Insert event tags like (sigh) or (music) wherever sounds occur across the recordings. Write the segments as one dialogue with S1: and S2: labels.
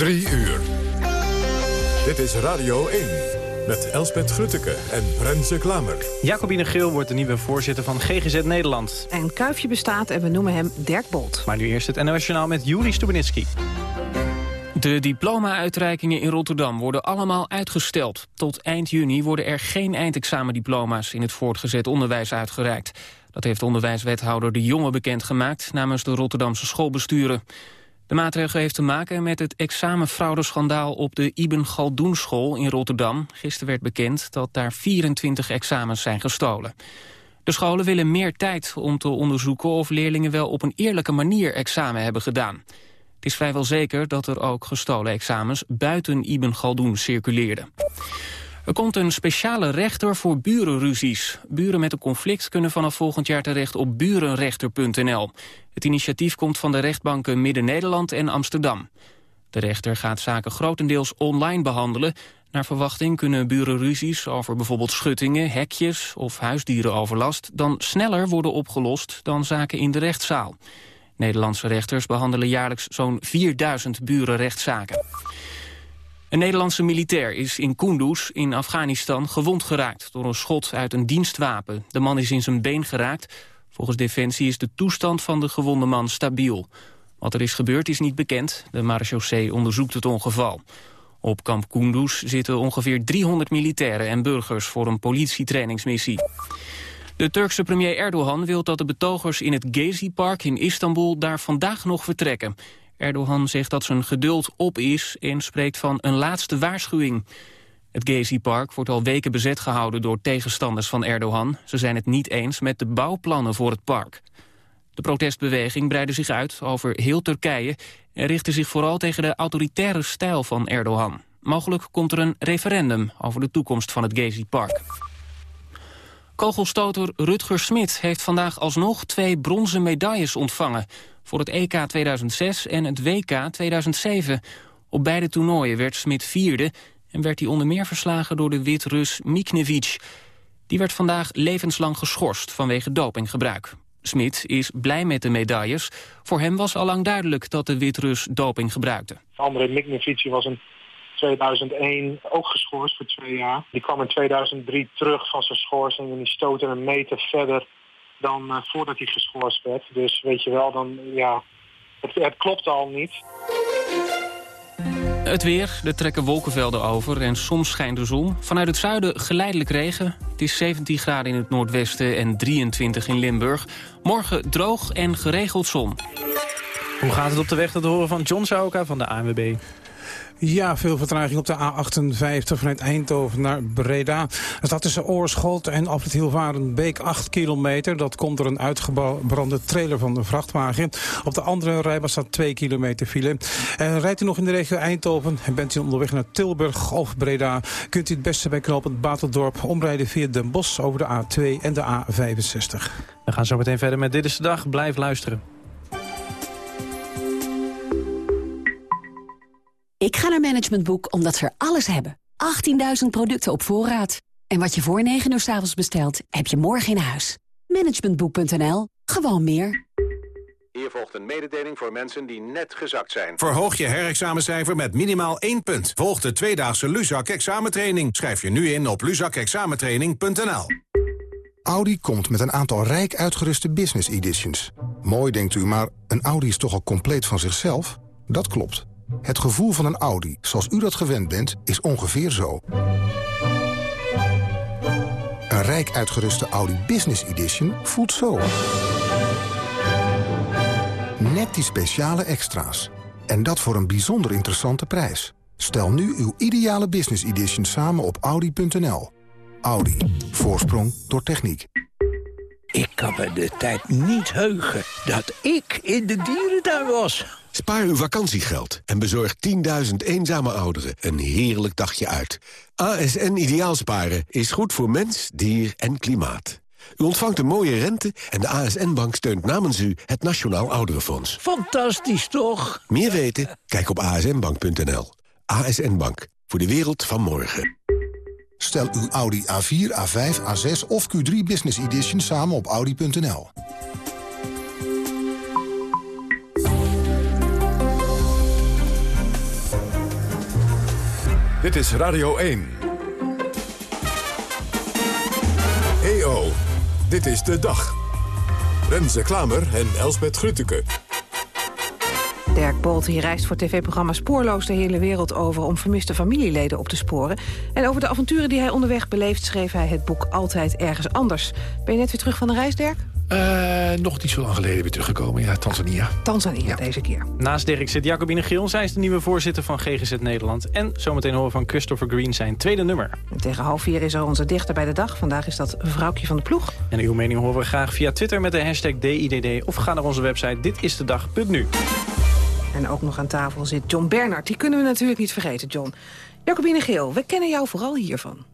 S1: Drie uur. Dit is Radio 1 met Elspet Grutteke en Renze Klamer.
S2: Jacobine Geel wordt de nieuwe voorzitter van GGZ Nederland.
S3: Een kuifje bestaat en we noemen hem Dirk Bolt.
S2: Maar nu eerst het NOS met Juri Stubenitski. De diploma-uitreikingen in Rotterdam worden allemaal uitgesteld. Tot eind juni worden er geen eindexamendiploma's in het voortgezet onderwijs uitgereikt. Dat heeft onderwijswethouder De Jonge bekendgemaakt namens de Rotterdamse schoolbesturen. De maatregel heeft te maken met het examenfraudeschandaal op de Ibn Galdoen school in Rotterdam. Gisteren werd bekend dat daar 24 examens zijn gestolen. De scholen willen meer tijd om te onderzoeken of leerlingen wel op een eerlijke manier examen hebben gedaan. Het is vrijwel zeker dat er ook gestolen examens buiten Ibn Galdoen circuleerden. Er komt een speciale rechter voor burenruzies. Buren met een conflict kunnen vanaf volgend jaar terecht op burenrechter.nl. Het initiatief komt van de rechtbanken Midden-Nederland en Amsterdam. De rechter gaat zaken grotendeels online behandelen. Naar verwachting kunnen burenruzies over bijvoorbeeld schuttingen, hekjes of huisdierenoverlast dan sneller worden opgelost dan zaken in de rechtszaal. Nederlandse rechters behandelen jaarlijks zo'n 4000 burenrechtszaken. Een Nederlandse militair is in Kunduz in Afghanistan gewond geraakt door een schot uit een dienstwapen. De man is in zijn been geraakt. Volgens Defensie is de toestand van de gewonde man stabiel. Wat er is gebeurd is niet bekend. De marechaussee onderzoekt het ongeval. Op kamp Kunduz zitten ongeveer 300 militairen en burgers voor een politietrainingsmissie. De Turkse premier Erdogan wil dat de betogers in het Gezi-park in Istanbul daar vandaag nog vertrekken. Erdogan zegt dat zijn geduld op is en spreekt van een laatste waarschuwing. Het Gezi-park wordt al weken bezet gehouden door tegenstanders van Erdogan. Ze zijn het niet eens met de bouwplannen voor het park. De protestbeweging breidde zich uit over heel Turkije... en richtte zich vooral tegen de autoritaire stijl van Erdogan. Mogelijk komt er een referendum over de toekomst van het Gezi-park. Kogelstoter Rutger Smit heeft vandaag alsnog twee bronzen medailles ontvangen voor het EK 2006 en het WK 2007. Op beide toernooien werd Smit vierde en werd hij onder meer verslagen door de Wit-Rus Miknevic. Die werd vandaag levenslang geschorst vanwege dopinggebruik. Smit is blij met de medailles. Voor hem was allang duidelijk dat de Wit-Rus doping gebruikte.
S4: André Miknevic was in 2001 ook geschorst voor twee jaar. Die kwam in 2003 terug van zijn schorsing en die stootte een meter verder dan uh, voordat hij geschorst werd. Dus weet je wel, dan ja, het, het klopt al niet.
S2: Het weer, er trekken wolkenvelden over en soms schijnt de zon. Vanuit het zuiden geleidelijk regen. Het is 17 graden in het noordwesten en 23 in Limburg. Morgen droog en geregeld zon. Hoe gaat het op de weg te horen van John Sauka van de ANWB?
S5: Ja, veel vertraging op de A58 vanuit Eindhoven naar Breda. Er staat tussen Oorschot en Afrit Hilvarenbeek 8 kilometer. Dat komt door een uitgebrande trailer van de vrachtwagen. Op de andere rijbaan staat 2 kilometer file. En rijdt u nog in de regio Eindhoven en bent u onderweg naar Tilburg of Breda... kunt u het beste bij knooppunt Baterdorp omrijden via Den Bosch over de A2 en de A65.
S2: We gaan zo meteen verder met Dit is de Dag. Blijf luisteren.
S6: Ik ga naar Management Boek omdat ze er alles hebben. 18.000 producten op voorraad. En wat je voor 9 uur s avonds bestelt, heb je morgen in huis. Managementboek.nl. Gewoon meer.
S7: Hier volgt een mededeling voor mensen die net gezakt zijn.
S8: Verhoog je herexamencijfer met minimaal 1 punt. Volg de tweedaagse Luzak examentraining. Schrijf je nu in op luzakexamentraining.nl.
S9: Audi komt met een aantal rijk uitgeruste business editions. Mooi denkt u, maar een Audi is toch al compleet van zichzelf? Dat klopt. Het gevoel van een Audi, zoals u dat gewend bent, is ongeveer zo. Een rijk uitgeruste Audi Business Edition voelt zo. Net die speciale extra's. En dat voor een bijzonder interessante prijs. Stel nu uw ideale Business Edition samen op Audi.nl. Audi. Voorsprong door techniek.
S10: Ik kan me de tijd niet heugen dat ik in de dierentuin was.
S11: Spaar uw vakantiegeld en bezorg 10.000 eenzame ouderen een heerlijk dagje uit. ASN Ideaalsparen is goed voor mens, dier en klimaat. U ontvangt een mooie rente en de ASN-bank steunt namens u het Nationaal Ouderenfonds.
S10: Fantastisch, toch?
S11: Meer weten? Kijk op asnbank.nl. ASN Bank, voor de wereld van morgen.
S9: Stel uw Audi A4, A5, A6 of Q3 Business Edition samen op audi.nl.
S1: Dit is Radio 1. EO, dit is de dag. Renze Klamer en Elsbet Grutteke.
S3: Dirk Bolt hier reist voor tv-programma Spoorloos de hele wereld over... om vermiste familieleden op te sporen. En over de avonturen die hij onderweg beleeft... schreef hij het boek Altijd Ergens Anders. Ben je net weer terug van de reis, Dirk?
S12: Uh, nog niet zo lang geleden weer teruggekomen, ja, Tanzania.
S3: Tanzania deze keer.
S2: Naast Dirk zit Jacobine Gil. Zij is de nieuwe voorzitter van GGZ Nederland. En zometeen horen van Christopher Green zijn tweede nummer.
S3: En tegen half vier is er onze dichter bij de dag. Vandaag is dat Vrouwtje van de Ploeg.
S2: En uw mening horen we graag via Twitter met de hashtag DIDD... of ga naar onze website ditistedag.nu.
S3: En ook nog aan tafel zit John Bernard. Die kunnen we natuurlijk niet vergeten, John. Jacobine Geel, we kennen jou vooral hiervan.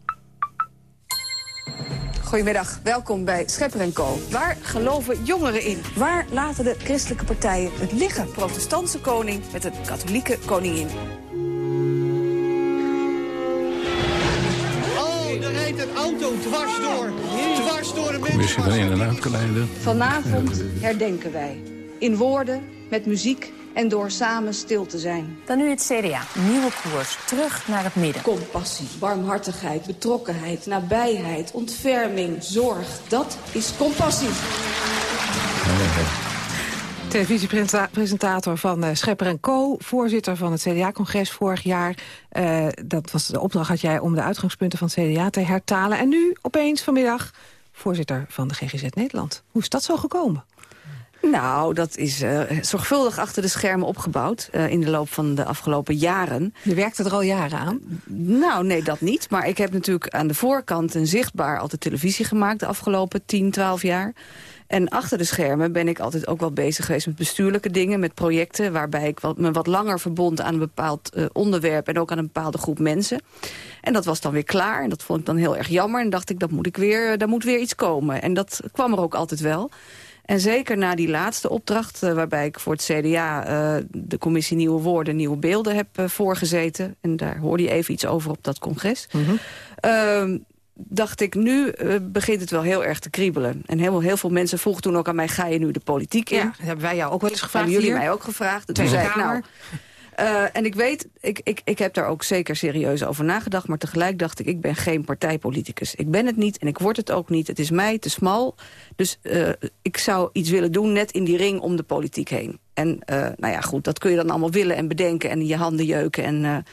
S13: Goedemiddag, welkom bij Schepper Co. Waar geloven jongeren in? Waar laten de christelijke partijen het liggen? Protestantse koning met een katholieke koningin.
S14: Oh, er rijdt een auto dwars door. Dwars door de mensen.
S12: Misschien wel in en uitgeleide.
S13: Vanavond herdenken wij. In woorden, met muziek en door samen stil te zijn.
S15: Dan nu het CDA. Nieuwe koers. Terug naar het midden.
S13: Compassie, barmhartigheid, betrokkenheid, nabijheid, ontferming, zorg. Dat is compassie.
S3: Televisiepresentator van uh, Schepper Co. Voorzitter van het CDA-congres vorig jaar. Uh, dat was de opdracht had jij om de uitgangspunten van het CDA te hertalen. En nu opeens vanmiddag voorzitter van de GGZ Nederland. Hoe is dat zo gekomen?
S13: Nou, dat is uh, zorgvuldig achter de schermen opgebouwd uh, in de loop van de afgelopen jaren.
S3: Je werkte er al jaren aan?
S13: Nou, nee, dat niet. Maar ik heb natuurlijk aan de voorkant een zichtbaar altijd televisie gemaakt de afgelopen 10, 12 jaar. En achter de schermen ben ik altijd ook wel bezig geweest met bestuurlijke dingen, met projecten waarbij ik wat, me wat langer verbond aan een bepaald uh, onderwerp en ook aan een bepaalde groep mensen. En dat was dan weer klaar en dat vond ik dan heel erg jammer en dacht ik, dat moet ik weer, daar moet weer iets komen. En dat kwam er ook altijd wel. En zeker na die laatste opdracht, uh, waarbij ik voor het CDA... Uh, de commissie Nieuwe Woorden, Nieuwe Beelden heb uh, voorgezeten. En daar hoorde je even iets over op dat congres. Mm -hmm. dacht ik, nu begint het wel heel erg te kriebelen. En heel, heel veel mensen vroegen toen ook aan mij... ga je nu de politiek in?
S3: Ja, dat hebben wij jou ook wel eens gevraagd
S13: Hebben jullie
S3: hier?
S13: mij ook gevraagd. Toen zei ik, nou... Uh, en ik weet, ik, ik, ik heb daar ook zeker serieus over nagedacht... maar tegelijk dacht ik, ik ben geen partijpoliticus. Ik ben het niet en ik word het ook niet. Het is mij te smal. Dus uh, ik zou iets willen doen net in die ring om de politiek heen. En uh, nou ja, goed, dat kun je dan allemaal willen en bedenken... en je handen jeuken en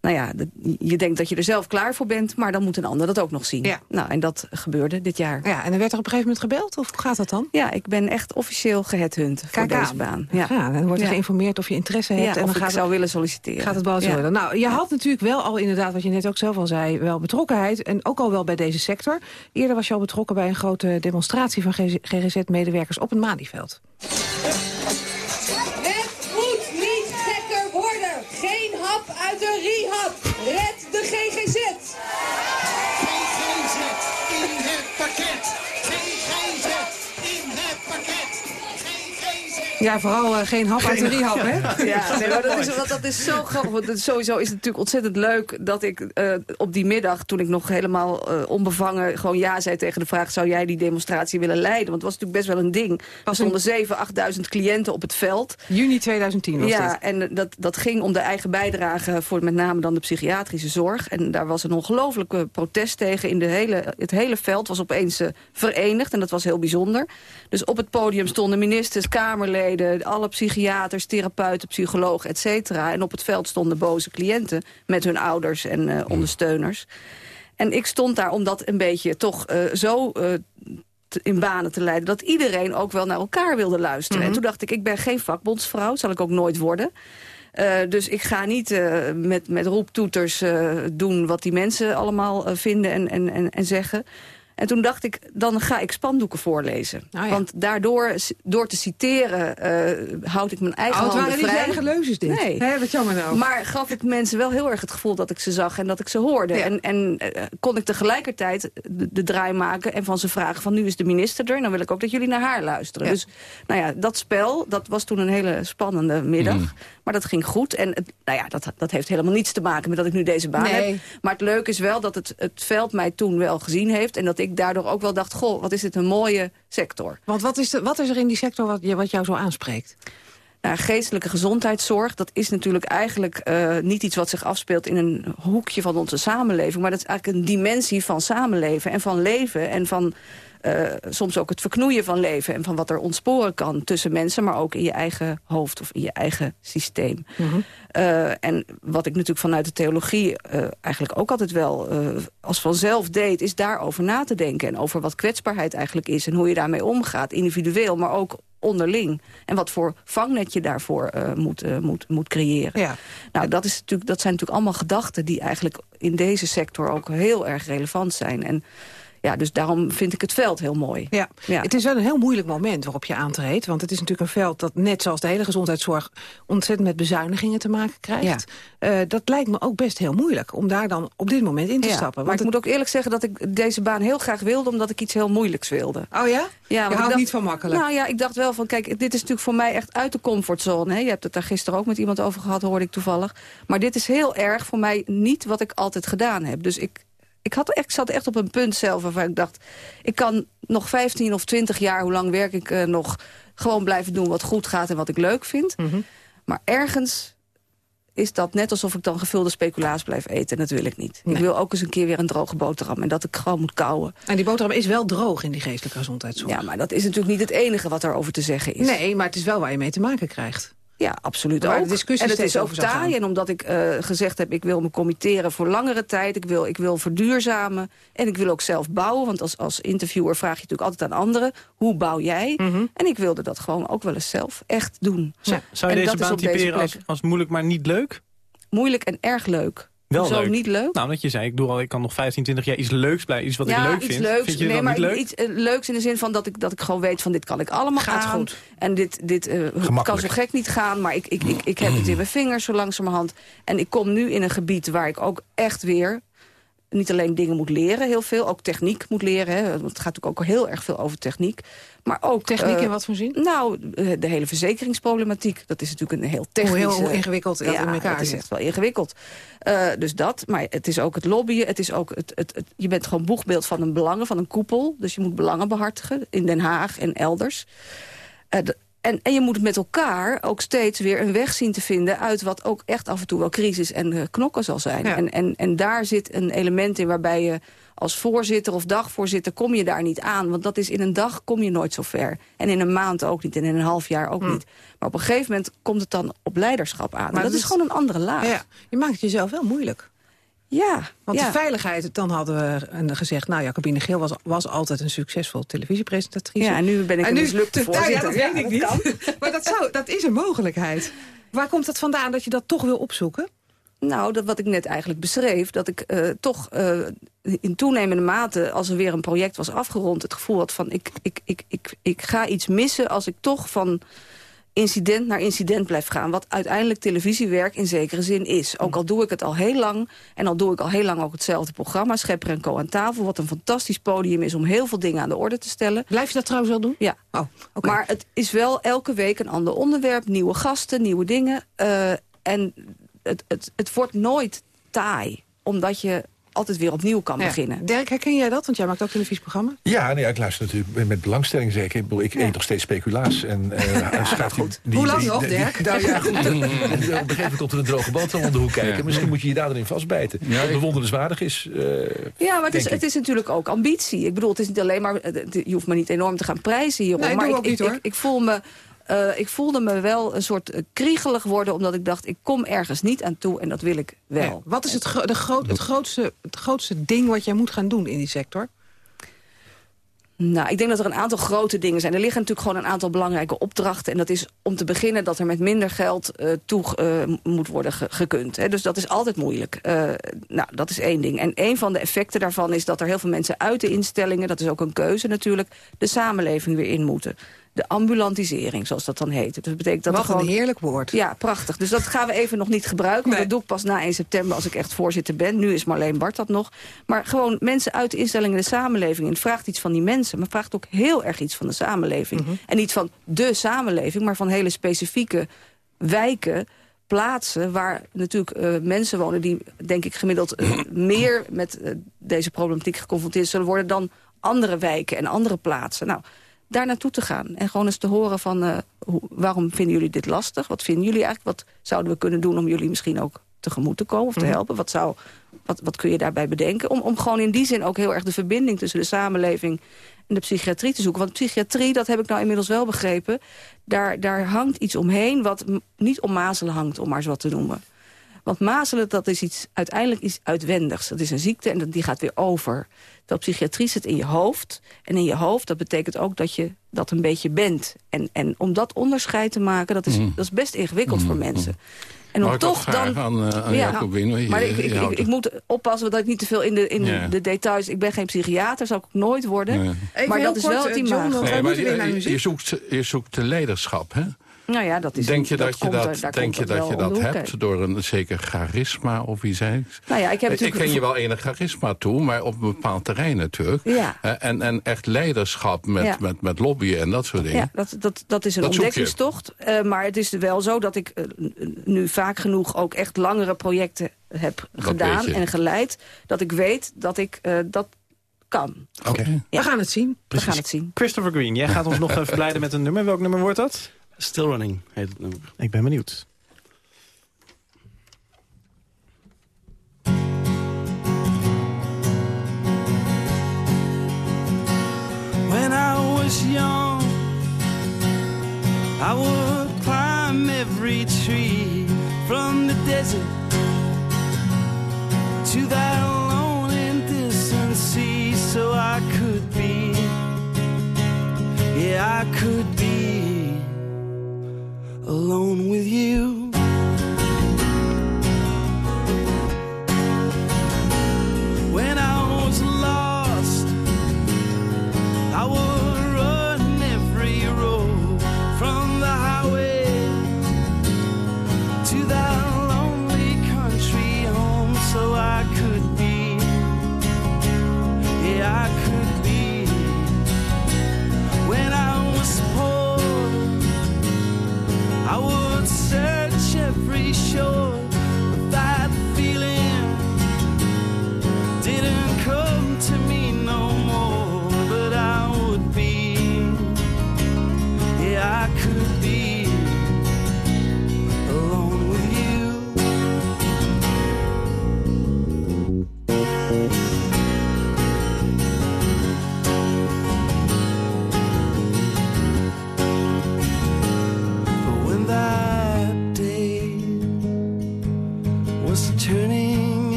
S13: nou ja, je denkt dat je er zelf klaar voor bent... maar dan moet een ander dat ook nog zien.
S3: Ja.
S13: Nou, en dat gebeurde dit jaar.
S3: Ja, en dan werd er op een gegeven moment gebeld? Of hoe gaat dat dan?
S13: Ja, ik ben echt officieel geheadhunt voor deze
S3: aan.
S13: baan.
S3: Ja. ja, dan wordt er
S13: ja.
S3: geïnformeerd of je interesse hebt. En dan
S13: ik
S3: gaat
S13: zou
S3: het,
S13: willen solliciteren.
S3: Gaat het boos
S13: ja.
S3: worden. Nou, je had natuurlijk wel al inderdaad, wat je net ook zelf al zei... wel betrokkenheid en ook al wel bij deze sector. Eerder was je al betrokken bij een grote demonstratie... van GGZ-medewerkers op het Malieveld.
S16: De
S3: Ja, vooral uh, geen hap uit de rehab, hè? (laughs)
S13: Ja, nee, maar dat, is, want dat is zo grappig. Want het, sowieso is het natuurlijk ontzettend leuk dat ik uh, op die middag... toen ik nog helemaal uh, onbevangen gewoon ja zei tegen de vraag... zou jij die demonstratie willen leiden? Want het was natuurlijk best wel een ding. Er stonden 7.000, 8.000 cliënten op het veld.
S3: Juni 2010 was
S13: Ja,
S3: dit.
S13: en dat, dat ging om de eigen bijdrage... voor met name dan de psychiatrische zorg. En daar was een ongelofelijke protest tegen. In de hele, het hele veld was opeens verenigd en dat was heel bijzonder. Dus op het podium stonden ministers, kamerleden alle psychiaters, therapeuten, psychologen, et cetera. En op het veld stonden boze cliënten met hun ouders en uh, ondersteuners. En ik stond daar om dat een beetje toch uh, zo uh, in banen te leiden... dat iedereen ook wel naar elkaar wilde luisteren. Mm -hmm. En toen dacht ik, ik ben geen vakbondsvrouw, zal ik ook nooit worden... Uh, dus ik ga niet uh, met, met roeptoeters uh, doen wat die mensen allemaal vinden en, en, en, en zeggen... En toen dacht ik, dan ga ik spandoeken voorlezen.
S3: Oh ja.
S13: Want daardoor, door te citeren, uh, houd ik mijn eigen
S3: oh,
S13: handen
S3: vrij. Het eigen leuzes dit.
S13: Nee.
S3: nee wat jammer nou.
S13: Maar gaf ik mensen wel heel erg het gevoel dat ik ze zag en dat ik ze hoorde. Ja. En, en uh, kon ik tegelijkertijd de, de, draai maken en van ze vragen van nu is de minister er. En dan wil ik ook dat jullie naar haar luisteren. Ja. Dus nou ja, dat spel, dat was toen een hele spannende middag. Mm. Maar dat ging goed. En het, nou ja, dat, dat heeft helemaal niets te maken met dat ik nu deze baan
S3: nee.
S13: heb. Maar het leuke is wel dat het, het veld mij toen wel gezien heeft. En dat ik daardoor ook wel dacht, goh, wat is dit een mooie sector.
S3: Want wat is, de, wat is er in die sector wat, wat jou zo aanspreekt?
S13: Nou, geestelijke gezondheidszorg, dat is natuurlijk eigenlijk eh, niet iets wat zich afspeelt in een hoekje van onze samenleving. Maar dat is eigenlijk een dimensie van samenleven en van leven en van uh, soms ook het verknoeien van leven... en van wat er ontsporen kan tussen mensen... maar ook in je eigen hoofd of in je eigen systeem. Mm -hmm. uh, en wat ik natuurlijk vanuit de theologie uh, eigenlijk ook altijd wel als vanzelf deed... is daarover na te denken en over wat kwetsbaarheid eigenlijk is... en hoe je daarmee omgaat, individueel, maar ook onderling. En wat voor vangnet je daarvoor uh, moet, uh, moet, moet creëren. Ja. Nou, dat, is natuurlijk, dat zijn natuurlijk allemaal gedachten... die eigenlijk in deze sector ook heel erg relevant zijn. En ja, dus daarom vind ik het veld heel mooi.
S3: Ja. ja. Het is wel een heel moeilijk moment waarop je aantreedt. Want het is natuurlijk een veld dat net zoals de hele gezondheidszorg... ontzettend met bezuinigingen te maken krijgt. Ja. Uh, dat lijkt me ook best heel moeilijk om daar dan op dit moment in te
S13: ja,
S3: stappen.
S13: Maar
S3: want
S13: ik moet ook eerlijk zeggen dat ik deze baan heel graag wilde... omdat ik iets heel moeilijks wilde.
S3: Oh ja?
S13: Ja,
S3: je houdt
S13: dacht,
S3: niet van makkelijk.
S13: Nou ja, ik dacht wel van, kijk, dit is natuurlijk voor mij echt uit de comfortzone. Hè? Je hebt het daar gisteren ook met iemand over gehad, hoorde ik toevallig. Maar dit is heel erg voor mij niet wat ik altijd gedaan heb. Dus ik, ik, had, ik zat echt op een punt zelf waarvan ik dacht... ik kan nog 15 of 20 jaar, hoe lang werk ik uh, nog... gewoon blijven doen wat goed gaat en wat ik leuk vind.
S3: Mhm.
S13: Mm -hmm. Maar ergens is dat net alsof ik dan gevulde speculaas blijf eten. En dat wil ik niet. Nee. Ik wil ook eens een keer weer een droge boterham. En dat ik gewoon moet kauwen.
S3: En die boterham is wel droog in die geestelijke gezondheidszorg.
S13: Ja, maar dat is natuurlijk niet het enige wat daarover te zeggen is.
S3: Nee, maar het is wel waar je mee te maken krijgt.
S13: Ja, absoluut ook.
S3: de discussie
S13: en het is ook taai. En omdat ik uh, gezegd heb, ik wil me committeren voor langere tijd. Ik wil, ik wil verduurzamen. En ik wil ook zelf bouwen. Want als, als interviewer vraag je natuurlijk altijd aan anderen. Hoe bouw jij?
S3: Mhm.
S13: En ik wilde dat gewoon ook wel eens zelf echt doen.
S2: Zou, zou je
S13: En
S2: deze baan
S13: op deze
S2: typeren als, als moeilijk maar niet leuk?
S13: Moeilijk en erg leuk.
S2: Wel
S13: Zo niet leuk?
S2: Nou, dat je zei, ik, doe al, ik kan nog 15, 20 jaar iets leuks blijven. Iets wat
S13: ja,
S2: ik leuk
S13: iets
S2: vind.
S13: leuks.
S2: Vind je
S13: nee, maar
S2: niet leuk?
S13: iets eh, leuks in de zin van dat ik, dat ik gewoon weet van dit kan ik allemaal
S3: Gaat
S13: aan.
S3: goed.
S13: En dit, dit eh, kan zo gek niet gaan, maar ik, ik, ik, ik heb het in mijn vingers zo langzamerhand. En ik kom nu in een gebied waar ik ook echt weer niet alleen dingen moet leren, heel veel. Ook techniek moet leren. Hè. Want het gaat natuurlijk ook heel erg veel over techniek. Maar ook...
S3: Techniek
S13: eh,
S3: in wat voor zin?
S13: Nou, eh, de hele verzekeringsproblematiek. Dat is natuurlijk een heel
S3: Hoe,
S13: technisch...
S3: heel, hoe
S13: eh,
S3: ingewikkeld dat
S13: ja,
S3: in elkaar
S13: het is echt wel ingewikkeld. Dus dat, maar het is ook het lobbyen. Het is ook het, het, het, je bent gewoon boegbeeld van een belangen, van een koepel. Dus je moet belangen behartigen in Den Haag en elders. En, en je moet met elkaar ook steeds weer een weg zien te vinden... uit wat ook echt af en toe wel crisis en eh, knokken zal zijn.
S3: Ja.
S13: En, en, en daar zit een element in waarbij je als voorzitter of dagvoorzitter... kom je daar niet aan, want dat is in een dag kom je nooit zo ver. En in een maand ook niet, en in een half jaar ook niet. Maar op een gegeven moment komt het dan op leiderschap aan.
S3: Maar
S13: dat
S3: dat
S13: is
S3: is-
S13: gewoon een andere laag.
S3: Ja, je maakt het jezelf wel moeilijk.
S13: Ja,
S3: Want
S13: ja.
S3: de veiligheid, dan hadden we gezegd... nou, Jacobine Geel was, was altijd een succesvol televisiepresentatrice.
S13: Ja, en nu ben ik een mislukte
S3: Nou (laughs) ja,
S13: voorzitter.
S3: dat weet ik
S13: dat
S3: niet. (laughs) Maar dat, zou, dat is een mogelijkheid. Waar komt het vandaan dat je dat toch wil opzoeken?
S13: Nou, dat wat ik net eigenlijk beschreef, dat ik eh, toch eh, in toenemende mate, als er weer een project was afgerond, het gevoel had van ik, ik, ik, ik, ik ga iets missen als ik toch van incident naar incident blijf gaan. Wat uiteindelijk televisiewerk in zekere zin is. Ook al doe ik het al heel lang, en al doe ik al heel lang ook hetzelfde programma, Schepper en Co aan tafel, wat een fantastisch podium is om heel veel dingen aan de orde te stellen.
S3: Blijf je dat trouwens wel doen?
S13: Ja.
S3: Oh.
S13: Maar het is wel elke week een ander onderwerp, nieuwe gasten, nieuwe dingen. eh, en het, het, het wordt nooit taai, omdat je altijd weer opnieuw kan
S3: Ja.
S13: beginnen.
S3: Dirk, herken jij dat? Want jij maakt ook televisieprogramma.
S12: Ja, nee, ik luister natuurlijk met- belangstelling zeker. Ik, eet nog steeds speculaas. En, eh (laughs) schuift die, die,
S3: Hoe lang nog,
S12: die-
S3: Dirk?
S12: Nou ja, goed. En, (laughs) en, op een gegeven moment komt er een droge boterham om de hoek kijken. Misschien moet je je daarin vastbijten. Wat bewonderenswaardig is. eh,
S13: Ja, maar het is,
S12: ik.
S13: het is natuurlijk ook ambitie. Ik bedoel, het is niet alleen maar... Je hoeft me niet enorm te gaan prijzen hierom.
S3: Nee,
S13: maar
S3: doe
S13: ik,
S3: ook niet,
S13: ik,
S3: hoor.
S13: Ik, ik voel me... eh, ik voelde me wel een soort eh, kriegelig worden... omdat ik dacht, ik kom ergens niet aan toe en dat wil ik wel.
S3: Ja. Wat is het, gro- de groot, het, grootste, het grootste ding wat jij moet gaan doen in die sector?
S13: Nou, ik denk dat er een aantal grote dingen zijn. Er liggen natuurlijk gewoon een aantal belangrijke opdrachten. En dat is om te beginnen dat er met minder geld eh, toe eh, moet worden ge- gekund. Hè. Dus dat is altijd moeilijk. Eh, nou, dat is één ding. En een van de effecten daarvan is dat er heel veel mensen uit de instellingen... dat is ook een keuze natuurlijk, de samenleving weer in moeten. De ambulantisering, zoals dat dan heet. Dus dat betekent dat
S3: Wat
S13: gewoon...
S3: een heerlijk woord.
S13: Ja, prachtig. Dus dat gaan we even nog niet gebruiken.
S3: Nee.
S13: dat doe ik pas na 1 september als ik echt voorzitter ben. Nu is Marleen Bart dat nog. Maar gewoon mensen uit de instellingen de samenleving. En het vraagt iets van die mensen. Maar vraagt ook heel erg iets van de samenleving.
S3: Mhm.
S13: En niet van de samenleving, maar van hele specifieke wijken plaatsen waar natuurlijk eh, mensen wonen... die, denk ik, gemiddeld eh, meer met eh, deze problematiek geconfronteerd zullen worden... dan andere wijken en andere plaatsen. Nou, daar naartoe te gaan. En gewoon eens te horen van, eh, hoe, waarom vinden jullie dit lastig? Wat vinden jullie eigenlijk? Wat zouden we kunnen doen om jullie misschien ook tegemoet te komen of te
S17: Mhm.
S13: helpen? Wat, zou, wat, wat kun je daarbij bedenken? Om, om gewoon in die zin ook heel erg de verbinding tussen de samenleving en de psychiatrie te zoeken. Want psychiatrie, dat heb ik nou inmiddels wel begrepen... daar, daar hangt iets omheen wat niet om mazelen hangt, om maar eens wat te noemen. Want mazelen, dat is iets, uiteindelijk iets uitwendigs. Dat is een ziekte en dat- die gaat weer over. Dat psychiatrie zit in je hoofd. En in je hoofd, dat betekent ook dat je dat een beetje bent. En, en om dat onderscheid te maken, dat is,
S17: Mm.
S13: dat is best ingewikkeld voor mensen. En om toch dan...
S17: aan, eh, aan
S13: Ja, maar ik, ik, ik,
S17: houdt
S13: ik moet oppassen dat ik niet te veel in de, in
S17: Ja.
S13: de details... Ik ben geen psychiater, zal ik ook nooit worden.
S17: Nee.
S13: Maar dat is wel
S3: eh,
S13: het
S3: John,
S13: imago.
S17: Nee, je, je, zoekt, je zoekt de leiderschap, hè?
S13: Nou ja, dat is
S17: Denk je
S13: dat
S17: dat je
S13: komt
S17: dat,
S13: daar
S17: denk je, dat, je dat hebt door een zeker charisma of iets dergelijks?
S13: Nou ja, ik heb natuurlijk-
S17: ken je wel enig charisma toe, maar op een bepaald terrein natuurlijk.
S13: Ja.
S17: Eh, En, en echt leiderschap met,
S13: Ja.
S17: met, met lobbyen en dat soort dingen.
S13: Ja, dat, dat, dat is een
S17: Dat
S13: ontdekkingstocht. Eh, maar het is wel zo dat ik eh, nu vaak genoeg ook echt langere projecten heb
S17: Dat
S13: gedaan en geleid. Dat ik weet dat ik eh, dat kan.
S2: Oké.
S3: We gaan het zien.
S13: We gaan het zien.
S2: Christopher Green, jij gaat ons nog (laughs) even verblijden met een nummer. Welk nummer wordt dat?
S18: Still Running heet het nummer.
S2: Ik ben benieuwd.
S19: When I was young, I would climb every tree from the desert to that lone and distant sea so I could be, yeah, I could be alone with you. When I was lost, I would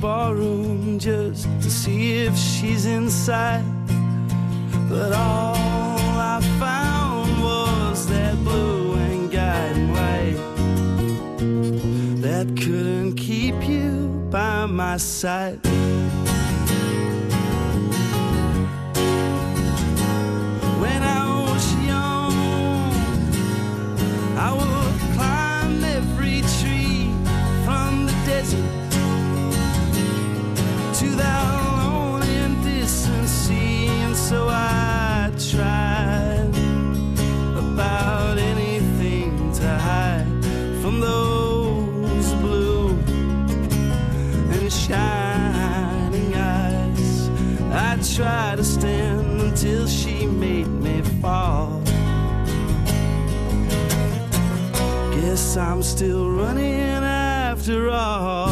S19: barroom just to see if she's inside. But all I found was that blue and guiding light that couldn't keep you by my side. Guess I'm still running after all.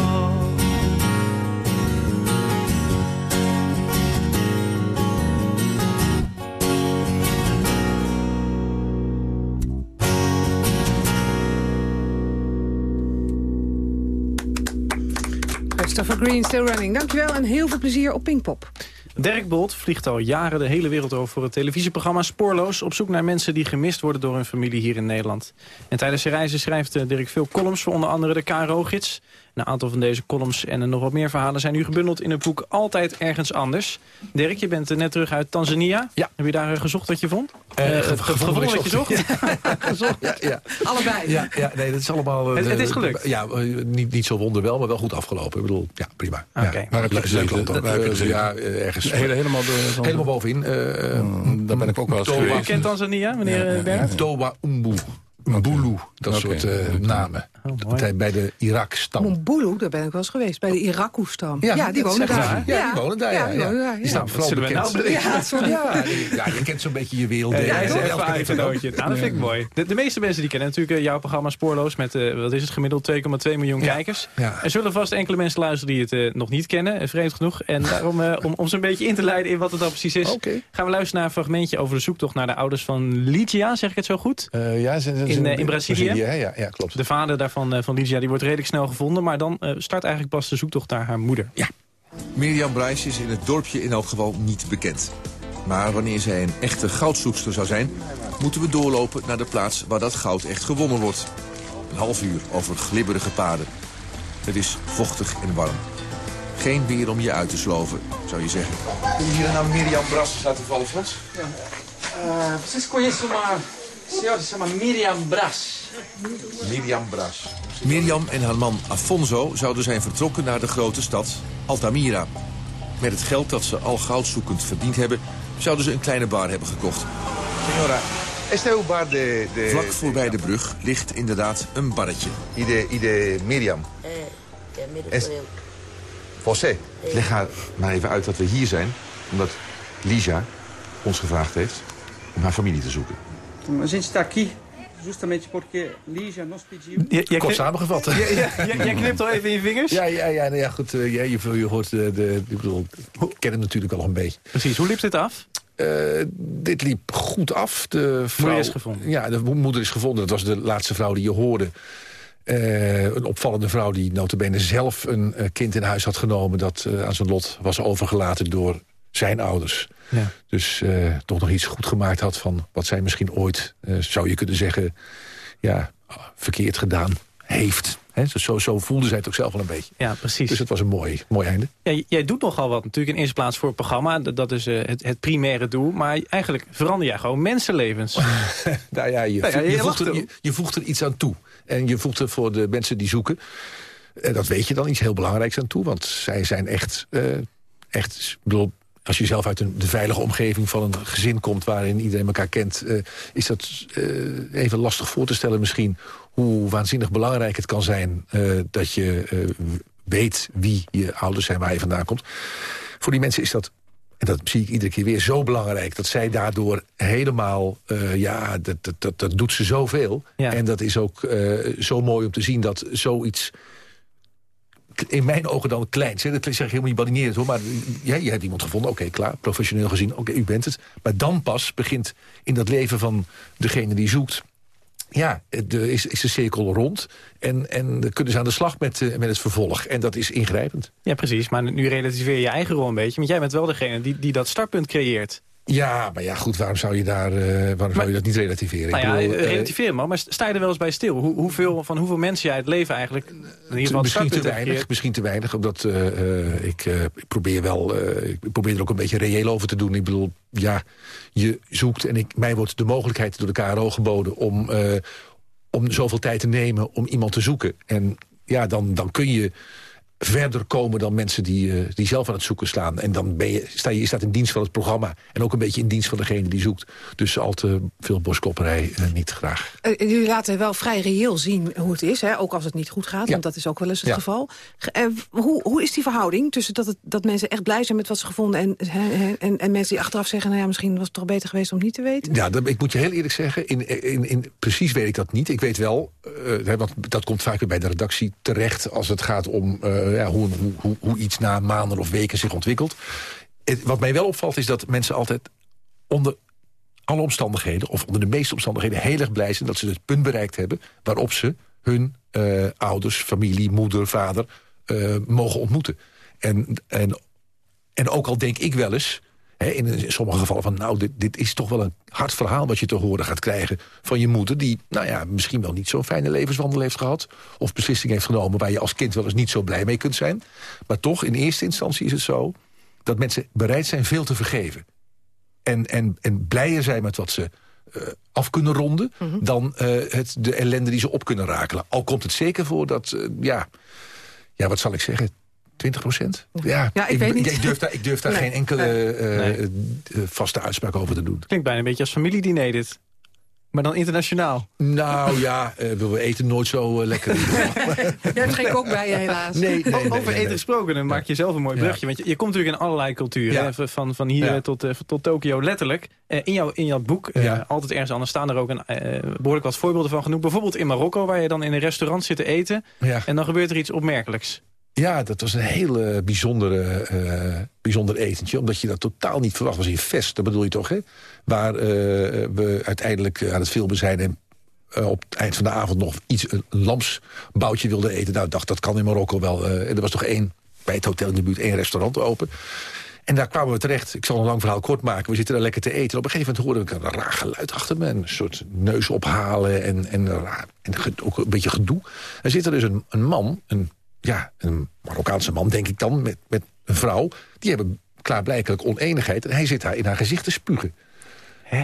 S3: Christopher Green, Still Running. Dankjewel en heel veel plezier op Pinkpop.
S2: Dirk Bolt vliegt al jaren de hele wereld over voor het televisieprogramma Spoorloos... op zoek naar mensen die gemist worden door hun familie hier in Nederland. En tijdens zijn reizen schrijft eh, Dirk veel columns voor onder andere de KRO-gids. Een aantal van deze columns en nog wat meer verhalen zijn nu gebundeld in het boek Altijd Ergens Anders. Dirk, je bent net terug uit Tanzania. Ja. Heb je daar eh, gezocht wat je vond?
S12: Ge- gevonden
S2: wat je zocht? (laughs)
S12: zocht. Ja, ja.
S3: Allebei.
S12: Ja, ja, nee, dat is allemaal...
S2: Het- het is gelukt.
S12: Ja, niet, niet zo wonderwel, maar wel goed afgelopen. Ik bedoel, ja, prima.
S2: Oké.
S12: Ja.
S17: Waar heb je gezeten?
S12: Ja, ergens.
S17: Hele- helemaal door-
S12: helemaal bovenin. eh,
S17: Daar ben ik ook wel eens geweest.
S2: Kent Tanzania, meneer
S12: Ja,
S2: Bernhard?
S12: Towa Umbu. Mbulu, dat soort eh,
S17: oké.
S12: namen. Partij bij de Irak-stam.
S3: Mombulu, daar ben ik wel eens geweest. Bij de Iraku-stam.
S12: Ja,
S3: Ja, die wonen daar.
S12: Ja, die wonen daar. Ja,
S3: die
S12: ja. Die
S3: ja.
S12: staan vooral
S20: Zullen we
S12: bekend.
S20: nou?
S3: Ja, sorry.
S12: Ja, je kent zo'n beetje je wereld.
S20: Ja,
S12: Ja,
S20: is
S12: ja,
S20: even
S12: ja,
S20: een. Nou, dat vind ik mooi. De, de meeste mensen die kennen natuurlijk eh, jouw programma Spoorloos... met, eh, wat is het, gemiddeld 2,2 miljoen kijkers.
S12: Ja.
S20: Er zullen vast enkele mensen luisteren die het eh, nog niet kennen, vreemd genoeg. En daarom, om, om ze een beetje in te leiden in wat het dan precies is... gaan we luisteren naar een fragmentje over de zoektocht naar de ouders van Ligia. Zeg ik het zo goed?
S12: Eh, ja, ze- ze-
S20: in, in Brazilië.
S12: ja, ja, klopt.
S20: De vader daarvan, eh, van Ligia, die wordt redelijk snel gevonden. Maar dan eh, start eigenlijk pas de zoektocht naar haar moeder.
S12: Ja.
S21: Mirjam Brijs is in het dorpje in elk geval niet bekend. Maar wanneer zij een echte goudzoekster zou zijn... moeten we doorlopen naar de plaats waar dat goud echt gewonnen wordt. Een half uur over glibberige paden. Het is vochtig en warm. Geen weer om je uit te sloven, zou je zeggen. Kom je hier naar Mirjam Bras laten vallen, Frans?
S22: Uh, vocês conhecem uma senhora se chama Miriam Bras?
S21: Mirjam Bras. Mirjam en haar man Afonso zouden zijn vertrokken naar de grote stad Altamira. Met het geld dat ze al goudzoekend verdiend hebben... zouden ze een kleine bar hebben gekocht.
S23: Un bar de... de
S21: Vlak voorbij de brug ligt inderdaad een barretje.
S23: y de, y de Miriam. Es- José, leg haar maar even uit dat we hier zijn. Omdat Lisa ons gevraagd heeft om haar familie te zoeken.
S22: A gente está aqui justamente porque Lígia nos pediu...
S20: Jij- jij
S12: Kort
S20: knip-
S12: samengevat. (laughs)
S20: Ja, jij- knipt al even in je vingers?
S12: Ja, ja, ja, nou ja goed. eh, ja, je, je hoort de, de, ik bedoel, ik ken hem natuurlijk al een beetje.
S20: Precies, hoe liep dit af?
S12: Eh, dit liep goed af. De vrouw,
S20: is gevonden.
S12: Ja, de mo- moeder is gevonden. Dat was de laatste vrouw die je hoorde. Eh, een opvallende vrouw die notabene zelf een eh, kind in huis had genomen... dat eh, aan zijn lot was overgelaten door zijn ouders.
S20: Ja.
S12: Dus eh, toch nog iets goed gemaakt had van wat zij misschien ooit... eh, zou je kunnen zeggen, ja, verkeerd gedaan heeft. Zo- zo, voelde zij het ook zelf wel een beetje.
S20: Ja, precies.
S12: Dus het was een mooi, mooi einde.
S20: Ja, jij doet nogal wat natuurlijk in eerste plaats voor het programma. Dat, is eh, het, het primaire doel. Maar eigenlijk verander jij gewoon mensenlevens. (laughs)
S12: Nou ja, je,
S20: Nou ja,
S12: je,
S20: je
S12: voegt er,
S20: erop.
S12: je, je voegt er iets aan toe. En je voegt er voor de mensen die zoeken... En dat weet je dan iets heel belangrijks aan toe. Want zij zijn echt... echt ik bedoel, als je zelf uit een, de veilige omgeving van een gezin komt... waarin iedereen elkaar kent... eh, is dat eh, even lastig voor te stellen misschien... hoe waanzinnig belangrijk het kan zijn... eh, dat je weet wie je ouders zijn, waar je vandaan komt. Voor die mensen is dat en dat zie ik iedere keer weer zo belangrijk... dat zij daardoor helemaal... ja, dat, dat, dat, dat doet ze zoveel.
S20: Ja.
S12: En dat is ook zo mooi om te zien dat zoiets... in mijn ogen dan kleins. Hè? Dat zeg ik helemaal niet badinerend hoor. Maar ja, je hebt iemand gevonden, oké, klaar. Professioneel gezien, oké, u bent het. Maar dan pas begint in dat leven van degene die zoekt... Ja, de, is, is de cirkel rond. En, en dan kunnen ze aan de slag met, eh, met het vervolg. En dat is ingrijpend.
S20: Ja, precies. Maar nu relativeer je je eigen rol een beetje. Want jij bent wel degene die, die dat startpunt creëert.
S12: Ja, maar ja, goed, waarom zou je, daar, eh, waarom zou je dat niet relativeren?
S20: Nou ja,
S12: bedoel, eh,
S20: relativeer maar. Maar sta je er wel eens bij stil? Hoe, hoeveel, van hoeveel mensen jij het leven eigenlijk... In ieder geval
S12: misschien te weinig, misschien te weinig, omdat eh, ik, ik probeer wel, ik probeer er ook een beetje reëel over te doen. Ik bedoel, ja, je zoekt en ik, mij wordt de mogelijkheid door de KRO geboden om, om zoveel tijd te nemen om iemand te zoeken. En ja, dan, dan kun je verder komen dan mensen die, eh, die zelf aan het zoeken staan. En dan ben je, sta je, je staat in dienst van het programma. En ook een beetje in dienst van degene die zoekt. Dus al te veel boskopperij eh, niet graag.
S3: Eh, jullie laten wel vrij reëel zien hoe het is, hè? ook als het niet goed gaat.
S12: Ja.
S3: Want dat is ook wel eens het
S12: Ja.
S3: geval. Ge- hoe, hoe is die verhouding tussen dat, het, dat mensen echt blij zijn met wat ze gevonden... En, en, en mensen die achteraf zeggen, nou ja, misschien was het toch beter geweest om niet te weten?
S12: Ja, dat, ik moet je heel eerlijk zeggen, in, in, in, precies weet ik dat niet. Ik weet wel, hè, want dat komt vaak weer bij de redactie terecht... als het gaat om ja, hoe, hoe, hoe, iets na maanden of weken zich ontwikkelt. Wat mij wel opvalt is dat mensen altijd onder alle omstandigheden... of onder de meeste omstandigheden heel erg blij zijn... dat ze het punt bereikt hebben waarop ze hun eh, ouders, familie, moeder, vader... eh, mogen ontmoeten. En, en en ook al denk ik wel eens, in sommige gevallen van... nou, dit, dit is toch wel een hard verhaal wat je te horen gaat krijgen... van je moeder die, nou ja, misschien wel niet zo'n fijne levenswandel heeft gehad... of beslissing heeft genomen waar je als kind wel eens niet zo blij mee kunt zijn. Maar toch, in eerste instantie is het zo... dat mensen bereid zijn veel te vergeven. En, en, en blijer zijn met wat ze eh, af kunnen ronden... dan eh, het, de ellende die ze op kunnen rakelen. Al komt het zeker voor dat, eh, ja, ja, wat zal ik zeggen... 20 procent? Ja,
S3: Ja, ik weet niet.
S12: ik durf daar, ik durf daar
S3: Nee.
S12: geen enkele
S3: Nee.
S12: eh,
S20: Nee.
S12: eh, vaste uitspraak over te doen.
S20: Klinkt bijna een beetje als familiediner dit.
S2: Maar dan internationaal?
S12: Nou ja, eh, we eten nooit zo eh, lekker. (laughs)
S3: Je hebt geen kok bij je helaas.
S12: Nee, nee, nee,
S2: Over
S12: nee,
S2: eten
S12: nee.
S2: gesproken, dan maak je zelf een mooi
S12: Ja.
S2: brugje. Want je, je komt natuurlijk in allerlei culturen.
S12: Ja.
S2: hè, Van, van hier
S12: Ja.
S2: tot, eh, tot Tokio, letterlijk. Eh, in, jouw, in jouw boek, eh,
S12: Ja.
S2: altijd ergens anders, staan er ook een, eh, behoorlijk wat voorbeelden van genoemd. Bijvoorbeeld in Marokko, waar je dan in een restaurant zit te eten.
S12: Ja.
S2: En dan gebeurt er iets opmerkelijks.
S12: Ja, dat was een hele bijzondere, eh, bijzonder etentje. Omdat je dat totaal niet verwacht was in Vest, dat bedoel je toch, hè? Waar eh, we uiteindelijk aan het filmen zijn... en eh, op het eind van de avond nog iets, een, lamsboutje wilden eten. Nou, ik dacht, dat kan in Marokko wel. en er was toch één, bij het hotel in de buurt, één restaurant open. En daar kwamen we terecht. Ik zal een lang verhaal kort maken. We zitten daar lekker te eten. En op een gegeven moment hoorde ik een raar geluid achter me. Een soort neus ophalen en, en, en ook een beetje gedoe. Er zit er dus een, een man, een, ja, een Marokkaanse man denk ik dan... met, met een vrouw. Die hebben klaarblijkelijk oneenigheid. En hij zit daar in haar gezicht te spugen.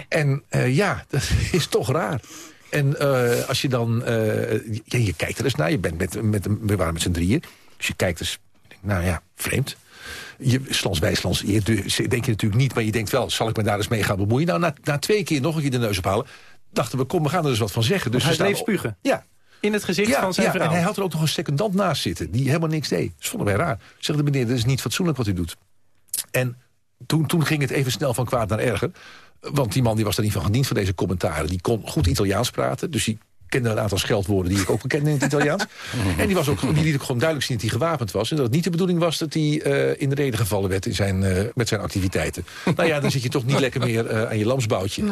S12: En eh, ja, (laughs) dat is toch raar. En eh, als je dan... eh, ja, je kijkt er eens naar. Je bent met, met, we waren met z'n drieën. Dus je kijkt eens... Nou ja, vreemd. Je slans bij slans dus denk je natuurlijk niet... maar je denkt wel, zal ik me daar eens mee gaan bemoeien? Nou, na, na twee keer nog een keer de neus ophalen... dachten we, kom, we gaan er eens wat van zeggen. Dus
S2: hij bleef spugen?
S12: Ja.
S2: In het gezicht
S12: ja,
S2: van zijn
S12: ja,
S2: vrouw?
S12: en hij had er ook nog een secondant naast zitten... die helemaal niks deed. Dat vonden wij raar. Zegde meneer, dat is niet fatsoenlijk wat u doet. En toen, toen ging het even snel van kwaad naar erger. Want die man die was er niet van gediend voor deze commentaren. Die kon goed Italiaans praten. Dus die kende een aantal scheldwoorden die ik ook kende in het Italiaans. (laughs) en die, was ook, die liet ook gewoon duidelijk zien dat hij gewapend was. En dat het niet de bedoeling was dat hij eh, in de reden gevallen werd in zijn, eh, met zijn activiteiten. (laughs) nou ja, dan zit je toch niet lekker meer eh, aan je lamsboutje.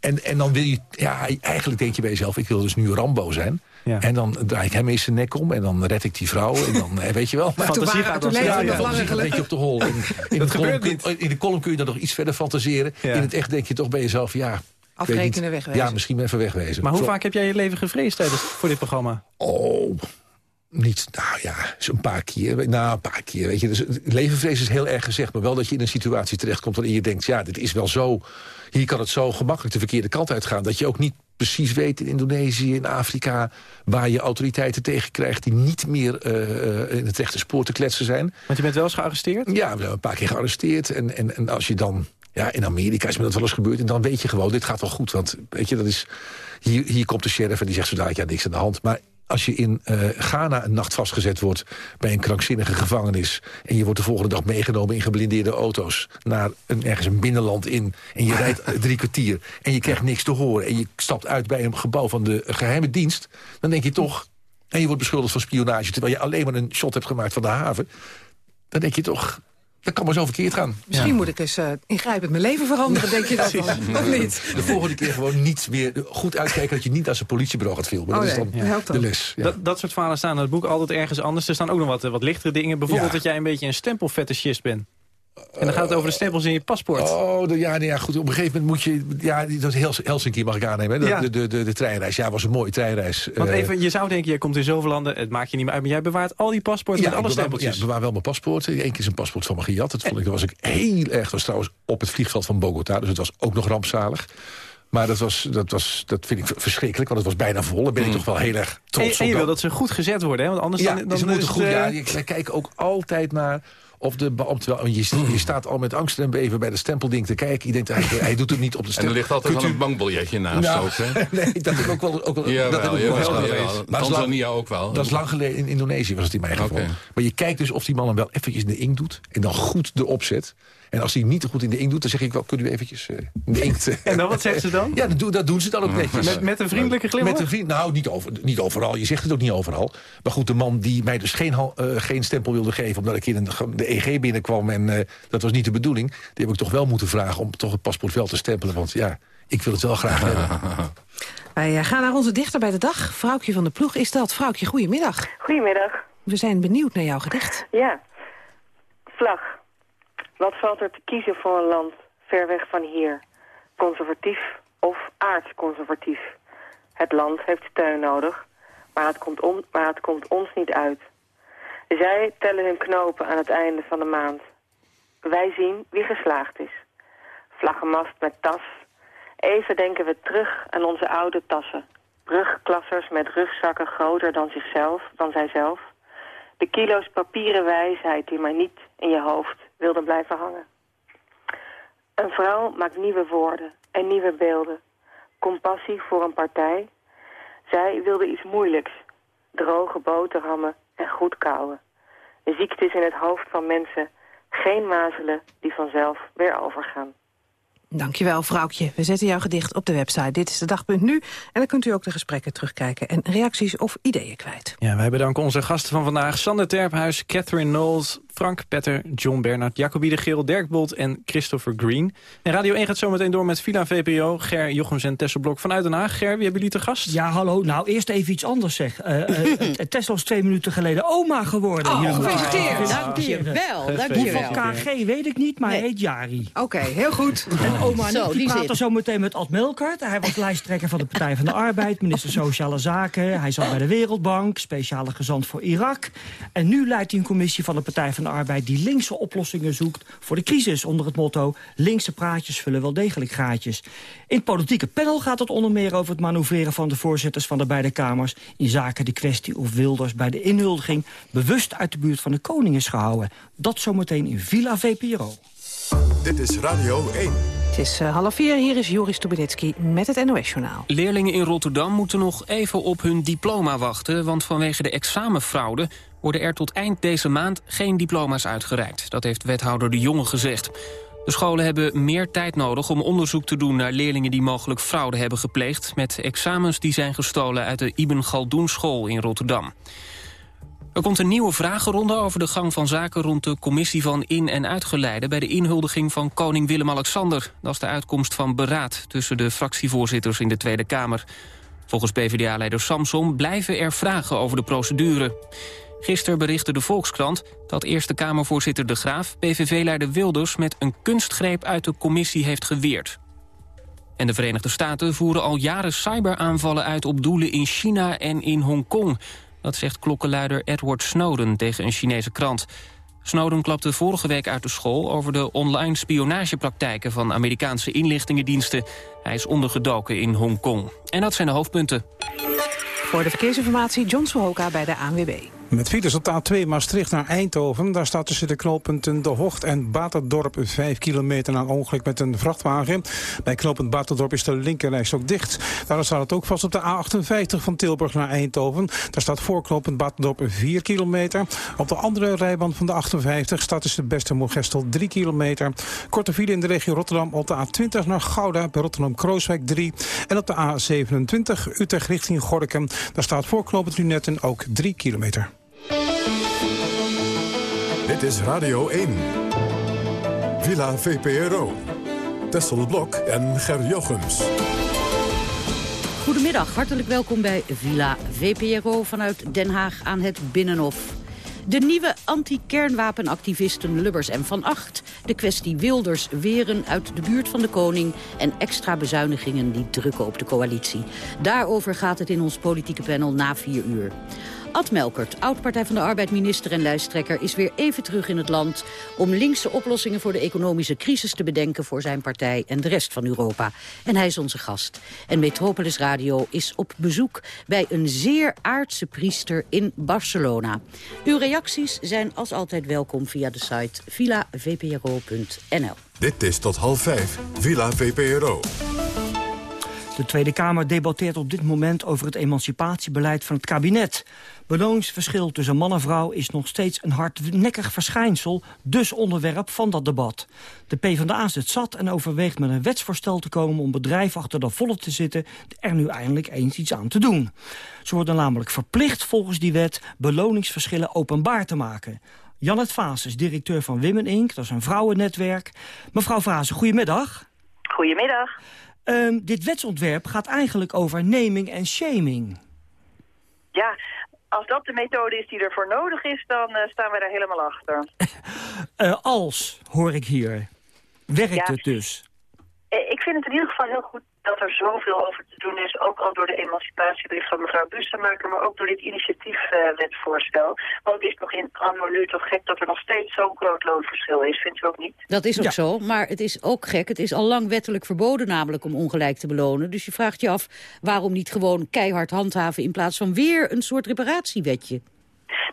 S12: En, en dan wil je, ja, eigenlijk denk je bij jezelf, ik wil dus nu Rambo zijn. En dan draai ik hem in zijn nek om en dan red ik die vrouw. En dan, eh, weet je wel.
S3: Maar toen Fantasie waren- toen
S12: ja,
S3: nog
S12: een beetje op de hol. (laughs) In, in, de column, kun je- in de column kun je dan nog iets verder fantaseren.
S2: Ja.
S12: In het echt denk je toch bij jezelf, ja...
S3: Afrekenen, wegwezen.
S12: Ja, misschien even wegwezen.
S2: Maar hoe
S12: Zo-
S2: vaak heb jij je leven gevreesd tijdens voor dit programma?
S12: Oh, niet, nou ja, een paar keer. Nou, een paar keer, weet je. Dus levenvrees is heel erg gezegd, maar wel dat je in een situatie terechtkomt... waarin je denkt, ja, dit is wel zo... hier kan het zo gemakkelijk de verkeerde kant uitgaan... dat je ook niet precies weet in Indonesië, in Afrika... waar je autoriteiten tegenkrijgt die niet meer eh, eh, in het rechte spoor te kletsen zijn.
S2: Want je bent wel eens gearresteerd?
S12: Ja, we zijn een paar keer gearresteerd. En, en, en als je dan... Ja, in Amerika is me dat wel eens gebeurd. En dan weet je gewoon, dit gaat wel goed. Want weet je, dat is... Hier, hier komt de sheriff en die zegt zo dadelijk, ja, niks aan de hand. Maar als je in eh, Ghana een nacht vastgezet wordt... bij een krankzinnige gevangenis... en je wordt de volgende dag meegenomen in geblindeerde auto's... naar een, ergens een binnenland in... en je rijdt (laughs) drie kwartier en je krijgt niks te horen... en je stapt uit bij een gebouw van de geheime dienst... dan denk je toch... en je wordt beschuldigd van spionage... terwijl je alleen maar een shot hebt gemaakt van de haven... dan denk je toch... dat kan maar zo verkeerd gaan.
S3: Misschien moet ik eens eh, ingrijpend mijn leven veranderen, denk je dat dan? Of niet? (laughs)
S12: De volgende keer gewoon niet meer goed uitkijken... dat je niet naar zijn politiebureau gaat filmen.
S3: Oh
S12: dat is
S3: nee,
S12: dan de les. Ja.
S2: Dat, dat soort verhalen staan in het boek altijd ergens anders. Er staan ook nog wat, eh, wat lichtere dingen. Bijvoorbeeld
S12: Ja.
S2: dat jij een beetje een stempelfetischist bent. En dan gaat het over de stempels in je paspoort.
S12: Oh, de, ja, nee, ja, goed. Op een gegeven moment moet je... Ja, dat is Hels- Helsinki mag ik aannemen. Hè? De,
S2: Ja.
S12: de, de, de, de treinreis. Ja, was een mooie treinreis.
S2: Want
S12: Eh,
S2: even, je zou denken, je komt in zoveel landen, het maakt je niet meer uit. Maar jij bewaart al die paspoorten
S12: ja,
S2: met alle
S12: ik bewaar-
S2: stempeltjes.
S12: Ja, bewaar wel mijn paspoort. Eén keer is een paspoort van me gejat. Dat vond ik, dat was ik heel erg. Dat was trouwens op het vliegveld van Bogota. Dus het was ook nog rampzalig. Maar dat, was, dat, was, dat vind ik verschrikkelijk, want het was bijna vol. Daar ben ik toch wel heel erg
S2: en,
S12: trots
S2: en je
S12: op.
S2: wil dat ze goed gezet worden, hè? want anders
S12: ja,
S2: dan, dan
S12: ze moeten goed.
S2: eh,
S12: Ja, je- wij kijken ook altijd naar of de beambte wel. Je, je staat al met angst en beven bij de stempelding te kijken. Je denkt, hij, hij doet het niet op de
S17: En
S12: stempel.
S17: er ligt altijd wel
S12: u-
S17: een bankbiljetje naast
S12: Nou,
S17: ook, hè? (laughs)
S12: nee, dat heb ik ook wel. Ook wel
S17: Jawel,
S12: dat heb ik wel geweest.
S17: Jawel.
S12: Maar dat is lang-
S17: Tanzania ook wel.
S12: Dat is lang geleden in Indonesië was het in mijn geval. Maar je kijkt dus of die man hem wel eventjes in de inkt doet. En dan goed erop zet. En als hij niet te goed in de inkt doet, dan zeg ik wel, kunnen we eventjes eh, in de inkt... eh, (laughs)
S2: En dan, wat zeggen ze dan?
S12: Ja, dat doen, dat doen ze dan ook netjes.
S2: Met, met een vriendelijke glimlach?
S12: Met een vriend, nou, niet, over, niet overal. Je zegt het ook niet overal. Maar goed, de man die mij dus geen, eh, geen stempel wilde geven... omdat ik in een, de EG binnenkwam en eh, dat was niet de bedoeling... die heb ik toch wel moeten vragen om toch het paspoort wel te stempelen. Want ja, ik wil het wel graag hebben. (laughs)
S3: Wij gaan naar onze dichter bij de dag. Vrouwtje van de ploeg is dat. Vrouwtje, goedemiddag.
S24: Goedemiddag.
S3: We zijn benieuwd naar jouw gedicht.
S24: Ja. Vlag. Wat valt er te kiezen voor een land ver weg van hier? Conservatief of aardsconservatief? Het land heeft steun nodig, maar het, komt maar het komt ons niet uit. Zij tellen hun knopen aan het einde van de maand. Wij zien wie geslaagd is. Vlaggenmast met tas. Even denken we terug aan onze oude tassen. Brugklassers met rugzakken groter dan zichzelf, dan zijzelf. De kilo's papieren wijsheid die maar niet in je hoofd wilden blijven hangen. Een vrouw maakt nieuwe woorden en nieuwe beelden. compassie voor een partij. Zij wilde iets moeilijks. Droge boterhammen en goed kauwen. Ziektes in het hoofd van mensen. Geen mazelen die vanzelf weer overgaan.
S3: Dankjewel, vrouwtje. We zetten jouw gedicht op de website. Dit is de dag.nu. En dan kunt u ook de gesprekken terugkijken en reacties of ideeën kwijt.
S2: Ja, wij bedanken onze gasten van vandaag. Sander Terphuis, Catherine Knowles, Frank Petter, John Bernard, Jacobie de Geel, Dirk Bolt en Christopher Green. En Radio 1 gaat zometeen door met Villa VPO, Ger, Jochems en Tesselblok vanuit Den Haag. Ger, wie hebben jullie te gast?
S25: Ja, hallo. Nou, eerst even iets anders zeg. Uh, uh, Tessel is twee minuten geleden oma geworden.
S3: Oh, gefeliciteerd.
S26: Dankjewel,
S25: dankjewel. Hoeveel KG weet ik niet, maar hij heet Jari.
S3: Oké, heel goed. (laughs)
S25: En oma en ik die praten zo meteen met Ad Melkert. Hij was lijsttrekker van de Partij van de Arbeid, minister Sociale Zaken. Hij zat bij de Wereldbank, speciale gezant voor Irak. En nu leidt hij een commissie van de Partij van de Arbeid... die linkse oplossingen zoekt voor de crisis... onder het motto linkse praatjes vullen wel degelijk gaatjes. In het politieke panel gaat het onder meer over het manoeuvreren... van de voorzitters van de beide kamers... in zaken de kwestie of Wilders bij de inhuldiging... bewust uit de buurt van de koning is gehouden. Dat zometeen in Villa VPRO.
S1: Dit is Radio 1.
S3: Het is uh, half vier, hier is Joris Stubenitski met het NOS-journaal.
S2: Leerlingen in Rotterdam moeten nog even op hun diploma wachten... want vanwege de examenfraude worden er tot eind deze maand geen diploma's uitgereikt. Dat heeft wethouder De Jonge gezegd. De scholen hebben meer tijd nodig om onderzoek te doen naar leerlingen die mogelijk fraude hebben gepleegd met examens die zijn gestolen uit de Ibn Galdoen school in Rotterdam. Er komt een nieuwe vragenronde over de gang van zaken rond de commissie van in- en uitgeleide bij de inhuldiging van koning Willem-Alexander. Dat is de uitkomst van beraad tussen de fractievoorzitters in de Tweede Kamer. Volgens PvdA-leider Samson blijven er vragen over de procedure. Gisteren berichtte de Volkskrant dat Eerste Kamervoorzitter De Graaf... PVV-leider Wilders met een kunstgreep uit de commissie heeft geweerd. En de Verenigde Staten voeren al jaren cyberaanvallen uit... op doelen in China en in Hongkong. Dat zegt klokkenluider Edward Snowden tegen een Chinese krant. Snowden klapte vorige week uit de school over de online spionagepraktijken van Amerikaanse inlichtingendiensten. Hij is ondergedoken in Hongkong. En dat zijn de hoofdpunten.
S3: Voor de verkeersinformatie John Sohoka bij de ANWB.
S27: Met files op de A2 Maastricht naar Eindhoven. Daar staat tussen de knooppunten De Hocht en Baterdorp 5 kilometer na ongeluk met een vrachtwagen. Bij knooppunt Baterdorp is de linkerreis ook dicht. Daar staat het ook vast op de A58 van Tilburg naar Eindhoven. Daar staat voor knooppunt Baterdorp 4 kilometer. Op de andere rijband van de 58 staat tussen Best en Moergestel 3 kilometer. Korte file in de regio Rotterdam op de A20 naar Gouda bij Rotterdam-Krooswijk 3. En op de A27 Utrecht richting Gorkum. Daar staat voor knooppunt Lunetten ook 3 kilometer.
S1: Dit is Radio 1. Villa VPRO. Tessel Blok en Ger Jochems.
S26: Goedemiddag, hartelijk welkom bij Villa VPRO vanuit Den Haag aan het Binnenhof. De nieuwe anti-kernwapenactivisten Lubbers en Van Acht... de kwestie Wilders weren uit de buurt van de koning... en extra bezuinigingen die drukken op de coalitie. Daarover gaat het in ons politieke panel na vier uur. Ad Melkert, oud-partij van de Arbeid-minister en lijsttrekker... is weer even terug in het land om linkse oplossingen voor de economische crisis te bedenken... voor zijn partij en de rest van Europa. En hij is onze gast. En Metropolis Radio is op bezoek bij een zeer aardse priester in Barcelona. Uw reacties zijn als altijd welkom via de site villavpro.nl.
S1: Dit is tot half vijf, Villa VPRO.
S25: De Tweede Kamer debatteert op dit moment over het emancipatiebeleid van het kabinet. Beloningsverschil tussen man en vrouw is nog steeds een hardnekkig verschijnsel, dus onderwerp van dat debat. De PvdA zit zat en overweegt met een wetsvoorstel te komen om bedrijven achter de volle te zitten er nu eindelijk eens iets aan te doen. Ze worden namelijk verplicht volgens die wet beloningsverschillen openbaar te maken. Janet Vaas is directeur van Women Inc., dat is een vrouwennetwerk. Mevrouw Vaas, goedemiddag.
S28: Goedemiddag.
S25: Um, dit wetsontwerp gaat eigenlijk over naming en shaming.
S28: Ja, als dat de methode is die ervoor nodig is, dan uh, staan we daar helemaal achter.
S25: uh, (laughs) als, hoor ik hier. Werkt
S28: Ja.
S25: het dus?
S28: Eh, Ik vind het in ieder geval heel goed dat er zoveel over te doen is. Ook al door de emancipatiebrief van mevrouw Bustenmaker, maar ook door dit initiatiefwetvoorstel. Want het is toch in anno nu toch gek dat er nog steeds zo'n groot loonverschil is. Vindt u ook niet?
S26: Dat is ook zo, maar het is ook gek. Het is al lang wettelijk verboden namelijk om ongelijk te belonen. Dus je vraagt je af waarom niet gewoon keihard handhaven... in plaats van weer een soort reparatiewetje.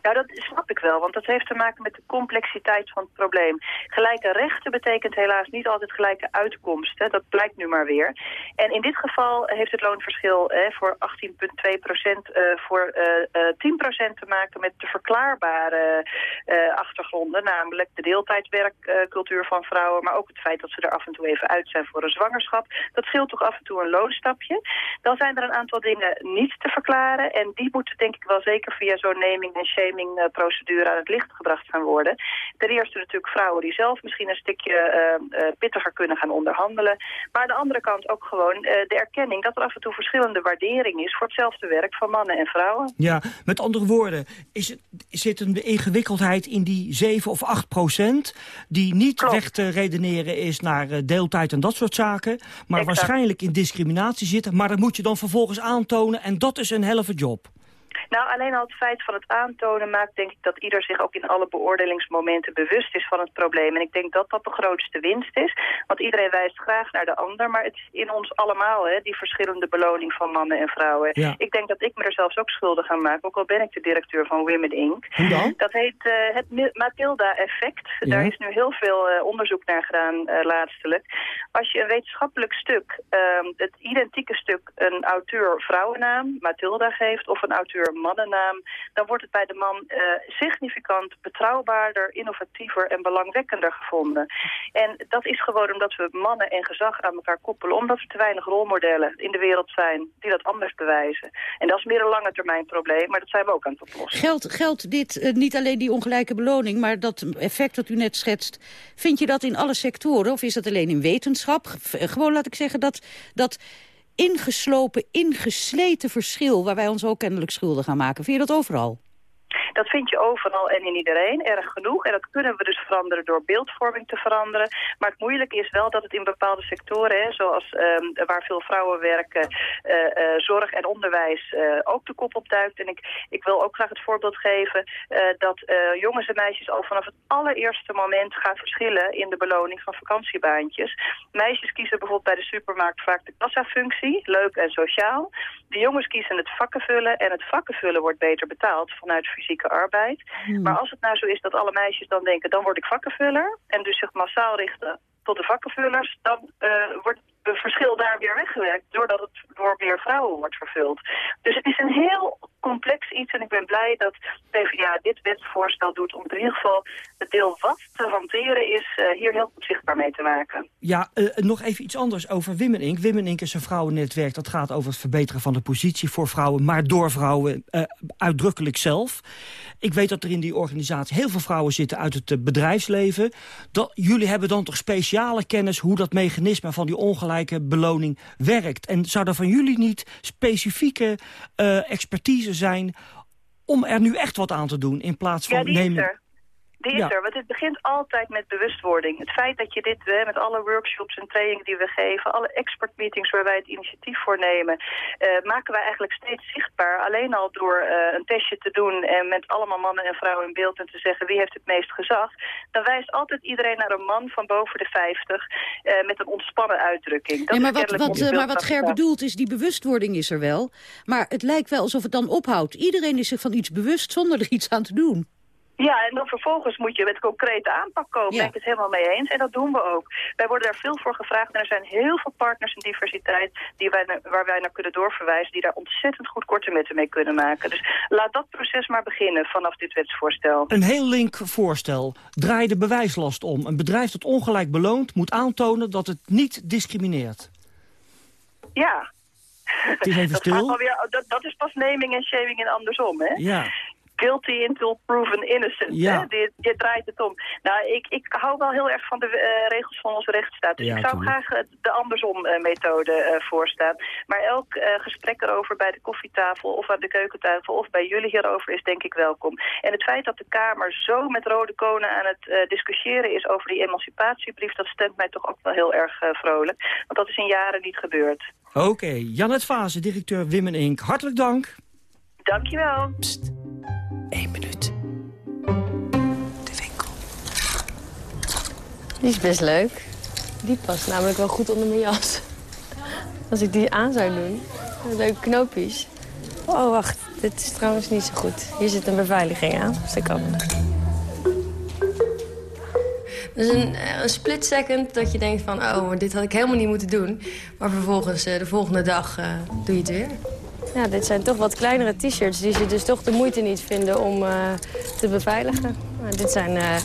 S28: Nou, dat snap ik wel, want dat heeft te maken met de complexiteit van het probleem. Gelijke rechten betekent helaas niet altijd gelijke uitkomsten. Dat blijkt nu maar weer. En in dit geval heeft het loonverschil eh, voor 18,2 procent eh, voor eh, 10 procent te maken met de verklaarbare eh, achtergronden. Namelijk de deeltijdwerkcultuur van vrouwen, maar ook het feit dat ze er af en toe even uit zijn voor een zwangerschap. Dat scheelt toch af en toe een loonstapje. Dan zijn er een aantal dingen niet te verklaren en die moeten denk ik wel zeker via zo'n naming en shaming procedure aan het licht gebracht gaan worden. Ten eerste natuurlijk vrouwen die zelf misschien een stukje eh, eh, pittiger kunnen gaan onderhandelen. Maar aan de andere kant ook gewoon eh, de erkenning dat er af en toe verschillende waardering is voor hetzelfde werk van mannen en vrouwen.
S25: Ja, met andere woorden, is het, zit een ingewikkeldheid in die 7 of 8 procent... die niet weg te redeneren is naar deeltijd en dat soort zaken... maar
S28: Exact.
S25: waarschijnlijk in discriminatie zitten... maar dat moet je dan vervolgens aantonen en dat is een helft job.
S28: Nou, alleen al het feit van het aantonen maakt denk ik dat ieder zich ook in alle beoordelingsmomenten bewust is van het probleem. En ik denk dat dat de grootste winst is. Want iedereen wijst graag naar de ander, maar het is in ons allemaal, hè, die verschillende beloning van mannen en vrouwen.
S25: Ja.
S28: Ik denk dat ik me er zelfs ook schuldig aan maak, ook al ben ik de directeur van Women Inc.
S25: Hoe dan?
S28: Dat heet eh, het Matilda-effect.
S25: Ja.
S28: Daar is nu heel veel eh, onderzoek naar gedaan eh, laatstelijk. Als je een wetenschappelijk stuk, ehm, het identieke stuk, een auteur vrouwennaam, Matilda geeft, of een auteur mannennaam, dan wordt het bij de man eh, significant betrouwbaarder, innovatiever en belangwekkender gevonden. En dat is gewoon omdat we mannen en gezag aan elkaar koppelen, omdat er te weinig rolmodellen in de wereld zijn die dat anders bewijzen. En dat is meer een lange termijn probleem, maar dat zijn we ook aan het oplossen.
S26: Geldt, geldt dit eh, niet alleen die ongelijke beloning, maar dat effect dat u net schetst... vind je dat in alle sectoren of is dat alleen in wetenschap? Eh, gewoon laat ik zeggen dat... dat ingeslopen, ingesleten verschil... waar wij ons ook kennelijk schuldig aan maken. Vind je dat overal?
S28: Dat vind je overal en in iedereen, erg genoeg. En dat kunnen we dus veranderen door beeldvorming te veranderen. Maar het moeilijke is wel dat het in bepaalde sectoren, hè, zoals ehm, waar veel vrouwen werken, eh, eh, zorg en onderwijs, eh, ook de kop opduikt. En ik, ik wil ook graag het voorbeeld geven dat jongens en meisjes al vanaf het allereerste moment gaan verschillen in de beloning van vakantiebaantjes. Meisjes kiezen bijvoorbeeld bij de supermarkt vaak de kassafunctie, leuk en sociaal. De jongens kiezen het vakkenvullen en het vakkenvullen wordt beter betaald vanuit arbeid. Maar als het nou zo is dat alle meisjes dan denken, dan word ik vakkenvuller en dus zich massaal richten tot de vakkenvullers, dan eh, wordt het verschil daar weer weggewerkt, doordat het door meer vrouwen wordt vervuld. Dus het is een heel complex iets en ik ben blij dat PvdA dit wetsvoorstel doet om in ieder geval het deel wat te hanteren is, eh, hier heel goed zichtbaar mee te maken.
S25: Ja, eh, nog even iets anders over. Women Inc. is een vrouwennetwerk dat gaat over het verbeteren van de positie voor vrouwen... maar door vrouwen eh, uitdrukkelijk zelf. Ik weet dat er in die organisatie heel veel vrouwen zitten uit het bedrijfsleven. Dat, jullie hebben dan toch speciale kennis hoe dat mechanisme van die ongelijke beloning werkt. En zou er van jullie niet specifieke expertise zijn om er nu echt wat aan te doen in plaats van
S28: Ja,
S25: nemen...
S28: Die is
S25: Ja.
S28: er, want het begint altijd met bewustwording. Het feit dat je dit, hè, met alle workshops en trainingen die we geven... alle expertmeetings waar wij het initiatief voor nemen... eh, maken wij eigenlijk steeds zichtbaar. Alleen al door eh, een testje te doen en met allemaal mannen en vrouwen in beeld... en te zeggen wie heeft het meest gezag... dan wijst altijd iedereen naar een man van boven de 50... eh, met een ontspannen uitdrukking. Dat
S26: Nee, maar wat, wat, maar wat Ger bedoelt is, die bewustwording is er wel. Maar het lijkt wel alsof het dan ophoudt. Iedereen is zich van iets bewust zonder er iets aan te doen.
S28: Ja, en dan vervolgens moet je met concrete aanpak komen.
S26: Ja.
S28: Ben ik het helemaal mee eens. En dat doen we ook. Wij worden daar veel voor gevraagd. En er zijn heel veel partners in diversiteit die wij, waar wij naar kunnen doorverwijzen. Die daar ontzettend goed korte metten mee kunnen maken. Dus laat dat proces maar beginnen vanaf dit wetsvoorstel.
S25: Een heel link voorstel. Draai de bewijslast om. Een bedrijf dat ongelijk beloont moet aantonen dat het niet discrimineert.
S28: Ja.
S25: Het is even
S28: dat,
S25: stil.
S28: alweer, dat, dat is pas naming en shaming en andersom, hè?
S25: Ja.
S28: Guilty until proven innocent.
S25: Ja.
S28: Hè? Dit, dit draait het om. Nou, ik, ik hou wel heel erg van de eh, regels van onze rechtsstaat. Dus
S25: Ja,
S28: ik zou
S25: tuurlijk.
S28: graag de andersom eh, methode eh, voorstaan. Maar elk gesprek erover bij de koffietafel of aan de keukentafel of bij jullie hierover is denk ik welkom. En het feit dat de Kamer zo met rode konen aan het discussiëren is over die emancipatiebrief, dat stemt mij toch ook wel heel erg vrolijk. Want dat is in jaren niet gebeurd.
S25: Oké, Janet Fase, directeur Women Inc. Hartelijk dank.
S28: Dankjewel.
S15: Eén minuut.
S29: Die is best leuk. Die past namelijk wel goed onder mijn jas. Als ik die aan zou doen, leuke knoopjes. Oh, wacht. Dit is trouwens niet zo goed. Hier zit een beveiliging aan, dus dat kan. Dus een, eh, een split second dat je denkt van... oh, dit had ik helemaal niet moeten doen. Maar vervolgens, eh, de volgende dag, uh, doe je het weer. Ja, dit zijn toch wat kleinere t-shirts... die ze dus toch de moeite niet vinden om uh, te beveiligen. Maar dit zijn uh,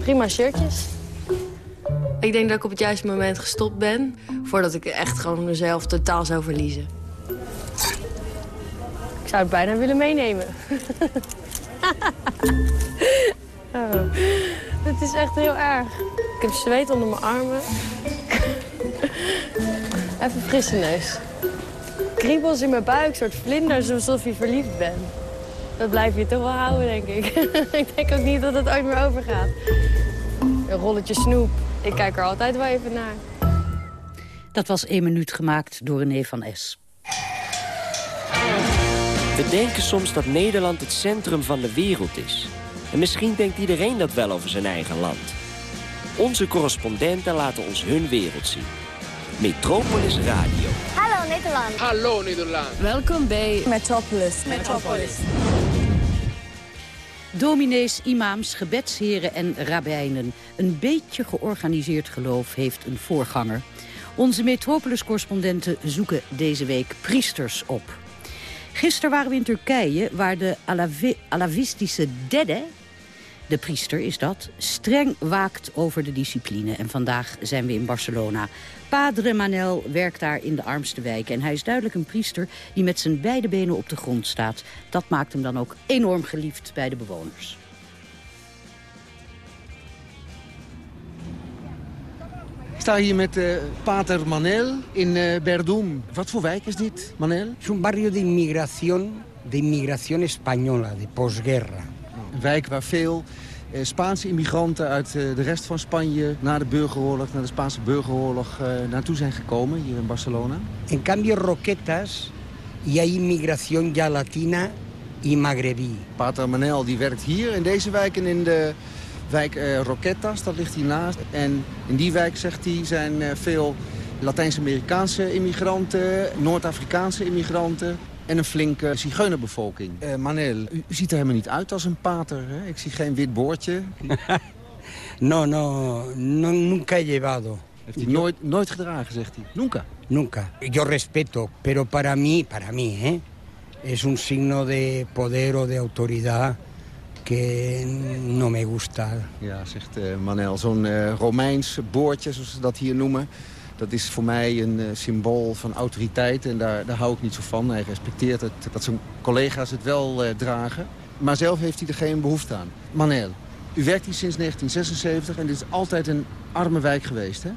S29: prima shirtjes. Ik denk dat ik op het juiste moment gestopt ben... voordat ik echt gewoon mezelf totaal zou verliezen. Ik zou het bijna willen meenemen. (laughs) oh. Het is echt heel erg. Ik heb zweet onder mijn armen. (laughs) Even frisse neus. Kriebels in mijn buik, soort vlinders, alsof je verliefd bent. Dat blijf je toch wel houden, denk ik. (laughs) ik denk ook niet dat het ooit meer overgaat. Een rolletje snoep. Ik kijk er altijd wel even naar.
S26: Dat was één minuut gemaakt door René van S.
S15: We denken soms dat Nederland het centrum van de wereld is. En misschien denkt iedereen dat wel over zijn eigen land. Onze correspondenten laten ons hun wereld zien. Metropolis Radio.
S30: Hallo Nederland.
S31: Hallo Nederland.
S30: Welkom bij
S32: Metropolis. Metropolis.
S26: Dominees, imams, gebedsheren en rabbijnen. Een beetje georganiseerd geloof heeft een voorganger. Onze Metropolis-correspondenten zoeken deze week priesters op. Gisteren waren we in Turkije, waar de Alavi Alavistische Dede... de priester is dat, streng waakt over de discipline. En vandaag zijn we in Barcelona. Padre Manel werkt daar in de armste wijken. En hij is duidelijk een priester die met zijn beide benen op de grond staat. Dat maakt hem dan ook enorm geliefd bij de bewoners.
S33: Ik sta hier met uh, Pater Manel in uh, Berdum. Wat voor wijk is dit, Manel?
S34: Es un barrio de inmigración, de inmigración española, de posguerra.
S33: Wijk waar veel uh, Spaanse immigranten uit de rest van Spanje... na de burgeroorlog, na de Spaanse burgeroorlog, naartoe zijn gekomen, hier in Barcelona.
S34: En cambio Roquetas y hay inmigración ya latina y magrebí.
S33: Pater Manel die werkt hier in deze wijk en in de wijk uh, Roquetas, dat ligt hiernaast. En in die wijk, zegt hij, zijn veel Latijns-Amerikaanse immigranten, Noord-Afrikaanse immigranten en een flinke zigeunerbevolking. Uh, Manel, u, u, ziet er helemaal niet uit als een pater, hè? Ik zie geen wit boordje. (laughs)
S34: no, no, no, nunca he llevado.
S33: Heeft hij nooit, nooit gedragen, zegt hij. Nunca.
S34: Nunca. Yo respeto, pero para mí, para mí, ¿eh? Es un signo de poder o de autoridad que no me gusta.
S33: Ja, zegt uh, Manel. Zo'n uh, Romeins boordje, zoals ze dat hier noemen... dat is voor mij een uh, symbool van autoriteit en daar, daar hou ik niet zo van. Hij respecteert het, dat zijn collega's het wel dragen. Maar zelf heeft hij er geen behoefte aan. Manel, u werkt hier sinds 1976 en dit is altijd een arme wijk geweest, hè?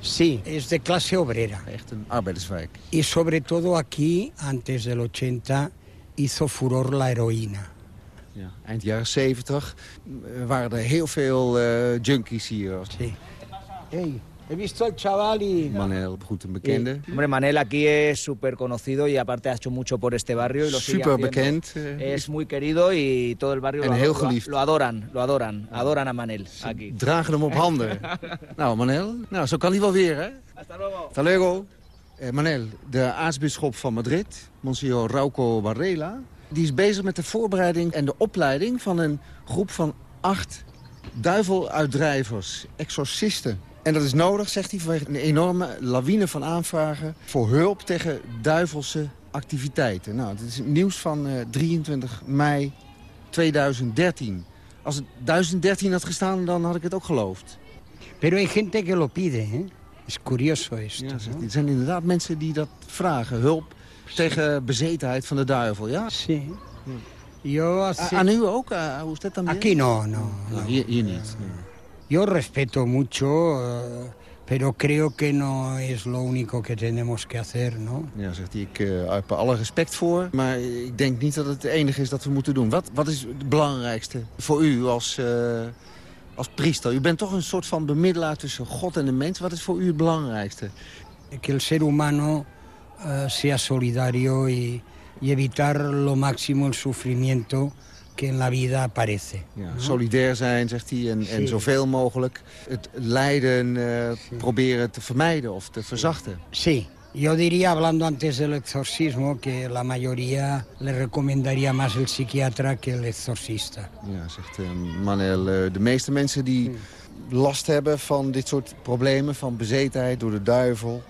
S34: Sí, es de clase obrera.
S33: Echt een arbeiderswijk.
S34: Y sobre todo aquí, antes del 80, hizo furor la heroína.
S33: Ja, eind jaren 70 waren er heel veel uh, junkies hier.
S34: Sí. Hey, he visto el chaval y...
S33: Manel, goed een bekende.
S35: Sí. Hombre, Manel aquí es súper conocido y aparte ha hecho mucho por este barrio y lo
S33: Super bekend. Uh,
S35: es muy querido y todo el barrio
S33: en
S35: lo,
S33: heel
S35: lo,
S33: geliefd.
S35: lo adoran, lo adoran. Adoran a Manel
S33: Ze
S35: aquí.
S33: dragen hem op (laughs) handen. nou, Manel, nou, zo kan hij wel weer, hè?
S35: Hasta luego.
S33: Hasta luego. Eh, Manel, de aartsbisschop van Madrid, Monsignor Rauco Varela die is bezig met de voorbereiding en de opleiding van een groep van acht duiveluitdrijvers, exorcisten. En dat is nodig, zegt hij, vanwege een enorme lawine van aanvragen... voor hulp tegen duivelse activiteiten. Nou, dit is het nieuws van uh, 23 mei 2013. Als het 2013 had gestaan, dan had ik het ook geloofd.
S34: Pero hay gente que lo pide, ¿eh? Es curioso esto.
S33: Ja, hij. Er zijn inderdaad mensen die dat vragen. Hulp tegen bezetenheid van de duivel, ja?
S34: Sí. Yo.
S33: Aan u ook? Uh, hoe is dat dan?
S34: Aquí no, no.
S33: no hier, hier, niet. No.
S34: Yo respeto mucho, uh, pero creo que no es lo único que tenemos que hacer, ¿no?
S33: Ja, zegt hij, ik uh, heb alle respect voor, maar ik denk niet dat het het enige is dat we moeten doen. Wat, wat is het belangrijkste voor u als, als priester? U bent toch een soort van bemiddelaar tussen God en de mens. Wat is voor u het belangrijkste?
S34: Que el ser humano Uh, sea solidario y, y, evitar lo máximo el sufrimiento que en la vida aparece.
S33: Ja. Solidair zijn, zegt hij, en, sí. en zoveel mogelijk het lijden uh, sí. proberen te vermijden of te verzachten.
S34: Sí, Yo diría, hablando antes del exorcismo, que la mayoría le recomendaría más el psiquiatra que el exorcista.
S33: Ja, zegt uh, Manel. Uh, de meeste mensen die last hebben van dit soort problemen... van bezetenheid door de duivel...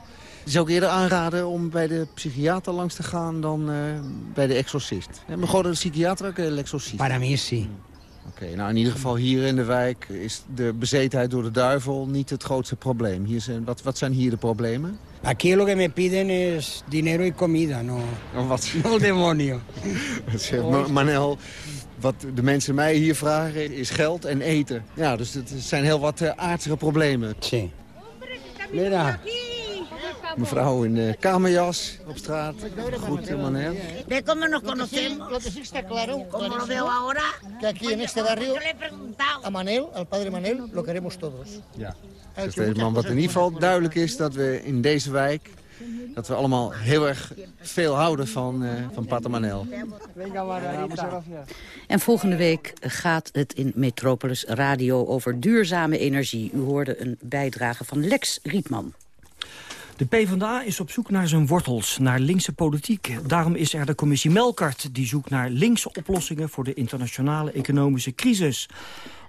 S33: zou ik eerder aanraden om bij de psychiater langs te gaan dan uh, bij de exorcist. Ja, maar gewoon de psychiater ook de exorcist?
S34: Para mí sí.
S33: Oké, okay, nou in ieder geval hier in de wijk is de bezetenheid door de duivel niet het grootste probleem. Hier zijn, wat, wat zijn hier de problemen?
S34: Aquí lo que me piden es dinero y comida, no,
S33: oh, wat? (laughs)
S34: no demonio. (laughs)
S33: Manel, wat de mensen mij hier vragen is geld en eten. Ja, dus het zijn heel wat uh, aardige problemen.
S34: Sí. Mira.
S33: Mevrouw in uh, kamerjas op straat. Goed, uh, Manel.
S31: ¿Ve cómo nos conocemos?
S36: Lo que sí está claro,
S31: Como lo veo ahora.
S36: que aquí en este barrio, a Manel, al padre Manel, lo queremos todos.
S33: Ja. Dus deze man, wat in ieder geval duidelijk is dat we in deze wijk... dat we allemaal heel erg veel houden van, uh, van Pater Manel.
S26: En volgende week gaat het in Metropolis Radio over duurzame energie. U hoorde een bijdrage van Lex Rietman.
S25: De PvdA is op zoek naar zijn wortels, naar linkse politiek. Daarom is er de commissie Melkart, die zoekt naar linkse oplossingen... voor de internationale economische crisis.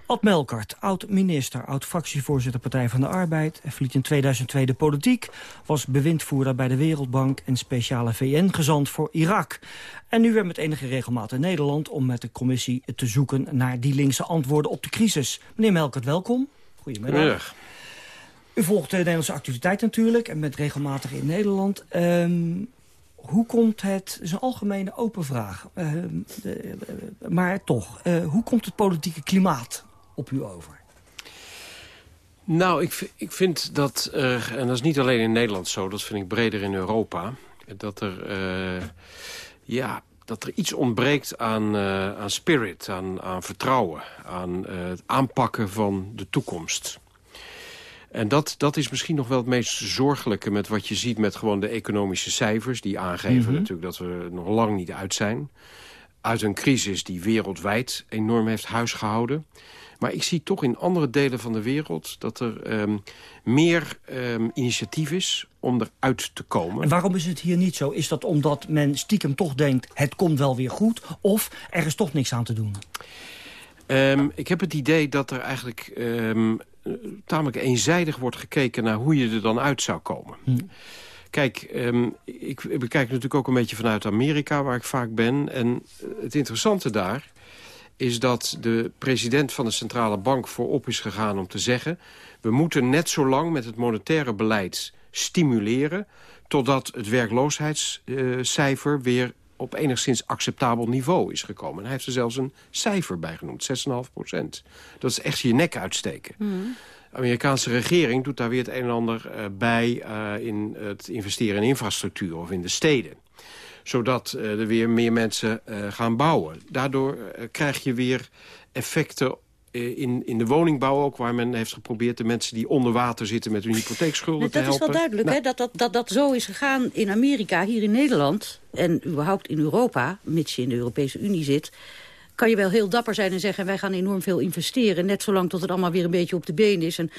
S25: Ad Melkart, oud-minister, oud-fractievoorzitter Partij van de Arbeid... verliet in 2002 de politiek, was bewindvoerder bij de Wereldbank... en speciale VN-gezant voor Irak. En nu weer met enige regelmaat in Nederland... om met de commissie te zoeken naar die linkse antwoorden op de crisis. Meneer Melkart, welkom. Goedemiddag. U volgt de Nederlandse activiteit natuurlijk en bent regelmatig in Nederland. Um, hoe komt het, is een algemene open vraag, uh, de, uh, maar toch, uh, hoe komt het politieke klimaat op u over?
S37: Nou, ik, ik vind dat, er, en dat is niet alleen in Nederland zo, dat vind ik breder in Europa, dat er, ja, dat er iets ontbreekt aan, aan spirit, aan, aan vertrouwen, aan het aanpakken van de toekomst. En dat, dat is misschien nog wel het meest zorgelijke... met wat je ziet met gewoon de economische cijfers. Die aangeven mm -hmm. natuurlijk dat we er nog lang niet uit zijn. Uit een crisis die wereldwijd enorm heeft huisgehouden. Maar ik zie toch in andere delen van de wereld... dat er um, meer um, initiatief is om eruit te komen.
S25: En waarom is het hier niet zo? Is dat omdat men stiekem toch denkt... het komt wel weer goed? Of er is toch niks aan te doen?
S37: Um, ik heb het idee dat er eigenlijk tamelijk eenzijdig wordt gekeken naar hoe je er dan uit zou komen. Hm. Kijk, um, ik, ik bekijk natuurlijk ook een beetje vanuit Amerika, waar ik vaak ben. En het interessante daar is dat de president van de centrale bank voorop is gegaan om te zeggen... we moeten net zo lang met het monetaire beleid stimuleren... totdat het werkloosheidscijfer weer op enigszins acceptabel niveau is gekomen. En hij heeft er zelfs een cijfer bij genoemd, 6,5 procent. Dat is echt je nek uitsteken. Mm. De Amerikaanse regering doet daar weer het een en ander uh, bij... Uh, in het investeren in infrastructuur of in de steden zodat uh, er weer meer mensen gaan bouwen. Daardoor krijg je weer effecten in, in de woningbouw ook... waar men heeft geprobeerd de mensen die onder water zitten... met hun hypotheekschulden te helpen.
S26: Dat is wel duidelijk, nou, hè? Dat, dat, dat dat zo is gegaan in Amerika, hier in Nederland... en überhaupt in Europa, mits je in de Europese Unie zit... kan je wel heel dapper zijn en zeggen... wij gaan enorm veel investeren, net zolang tot het allemaal weer een beetje op de been is... En,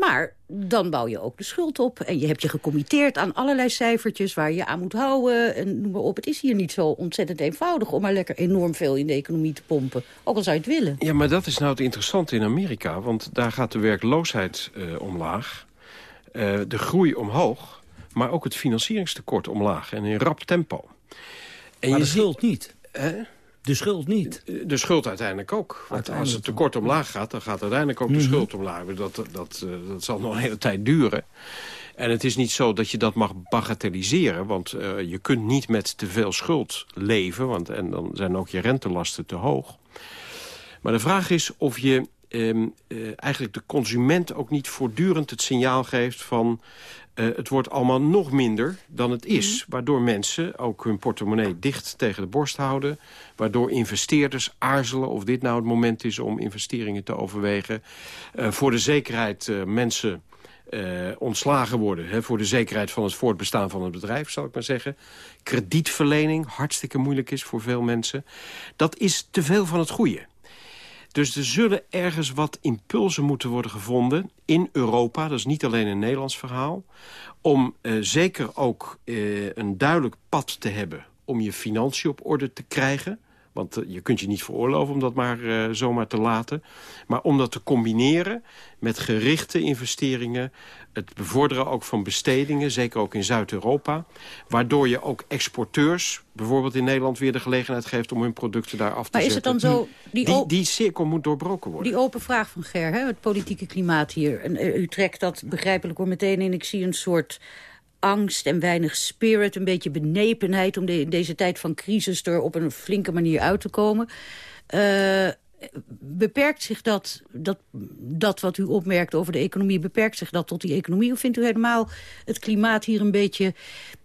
S26: maar dan bouw je ook de schuld op. En je hebt je gecommitteerd aan allerlei cijfertjes waar je aan moet houden. En noem maar op. Het is hier niet zo ontzettend eenvoudig om maar lekker enorm veel in de economie te pompen. Ook al zou je het willen.
S37: Ja, maar dat is nou het interessante in Amerika. Want daar gaat de werkloosheid uh, omlaag. Uh, de groei omhoog. Maar ook het financieringstekort omlaag. En in rap tempo.
S25: En maar je de schuld niet.
S37: Hè?
S25: De schuld niet.
S37: De schuld uiteindelijk ook. Want uiteindelijk als het tekort omlaag gaat, dan gaat uiteindelijk ook mm -hmm. de schuld omlaag. Dat, dat, dat, dat zal nog een hele tijd duren. En het is niet zo dat je dat mag bagatelliseren. Want uh, je kunt niet met te veel schuld leven. Want, en dan zijn ook je rentelasten te hoog. Maar de vraag is of je um, uh, eigenlijk de consument ook niet voortdurend het signaal geeft van... Uh, het wordt allemaal nog minder dan het is. Mm. Waardoor mensen ook hun portemonnee dicht tegen de borst houden. Waardoor investeerders aarzelen of dit nou het moment is om investeringen te overwegen. Uh, voor de zekerheid uh, mensen ontslagen worden. Hè, voor de zekerheid van het voortbestaan van het bedrijf, zal ik maar zeggen. Kredietverlening, hartstikke moeilijk is voor veel mensen. Dat is te veel van het goede. Dus er zullen ergens wat impulsen moeten worden gevonden in Europa. Dat is niet alleen een Nederlands verhaal. Om uh, zeker ook uh, een duidelijk pad te hebben om je financiën op orde te krijgen. Want uh, je kunt je niet veroorloven om dat maar uh, zomaar te laten. Maar om dat te combineren met gerichte investeringen... het bevorderen ook van bestedingen, zeker ook in Zuid-Europa... waardoor je ook exporteurs, bijvoorbeeld in Nederland... weer de gelegenheid geeft om hun producten daar af te
S26: maar
S37: zetten.
S26: Maar is het dan zo...
S37: Die, die, die, cirkel moet doorbroken worden.
S26: Die open vraag van Ger, hè, het politieke klimaat hier. En, uh, u trekt dat begrijpelijk hoor meteen in. Ik zie een soort angst en weinig spirit, een beetje benepenheid... om de, in deze tijd van crisis er op een flinke manier uit te komen. Uh, beperkt zich dat, dat, dat wat u opmerkt over de economie... beperkt zich dat tot die economie? Of vindt u helemaal het klimaat hier een beetje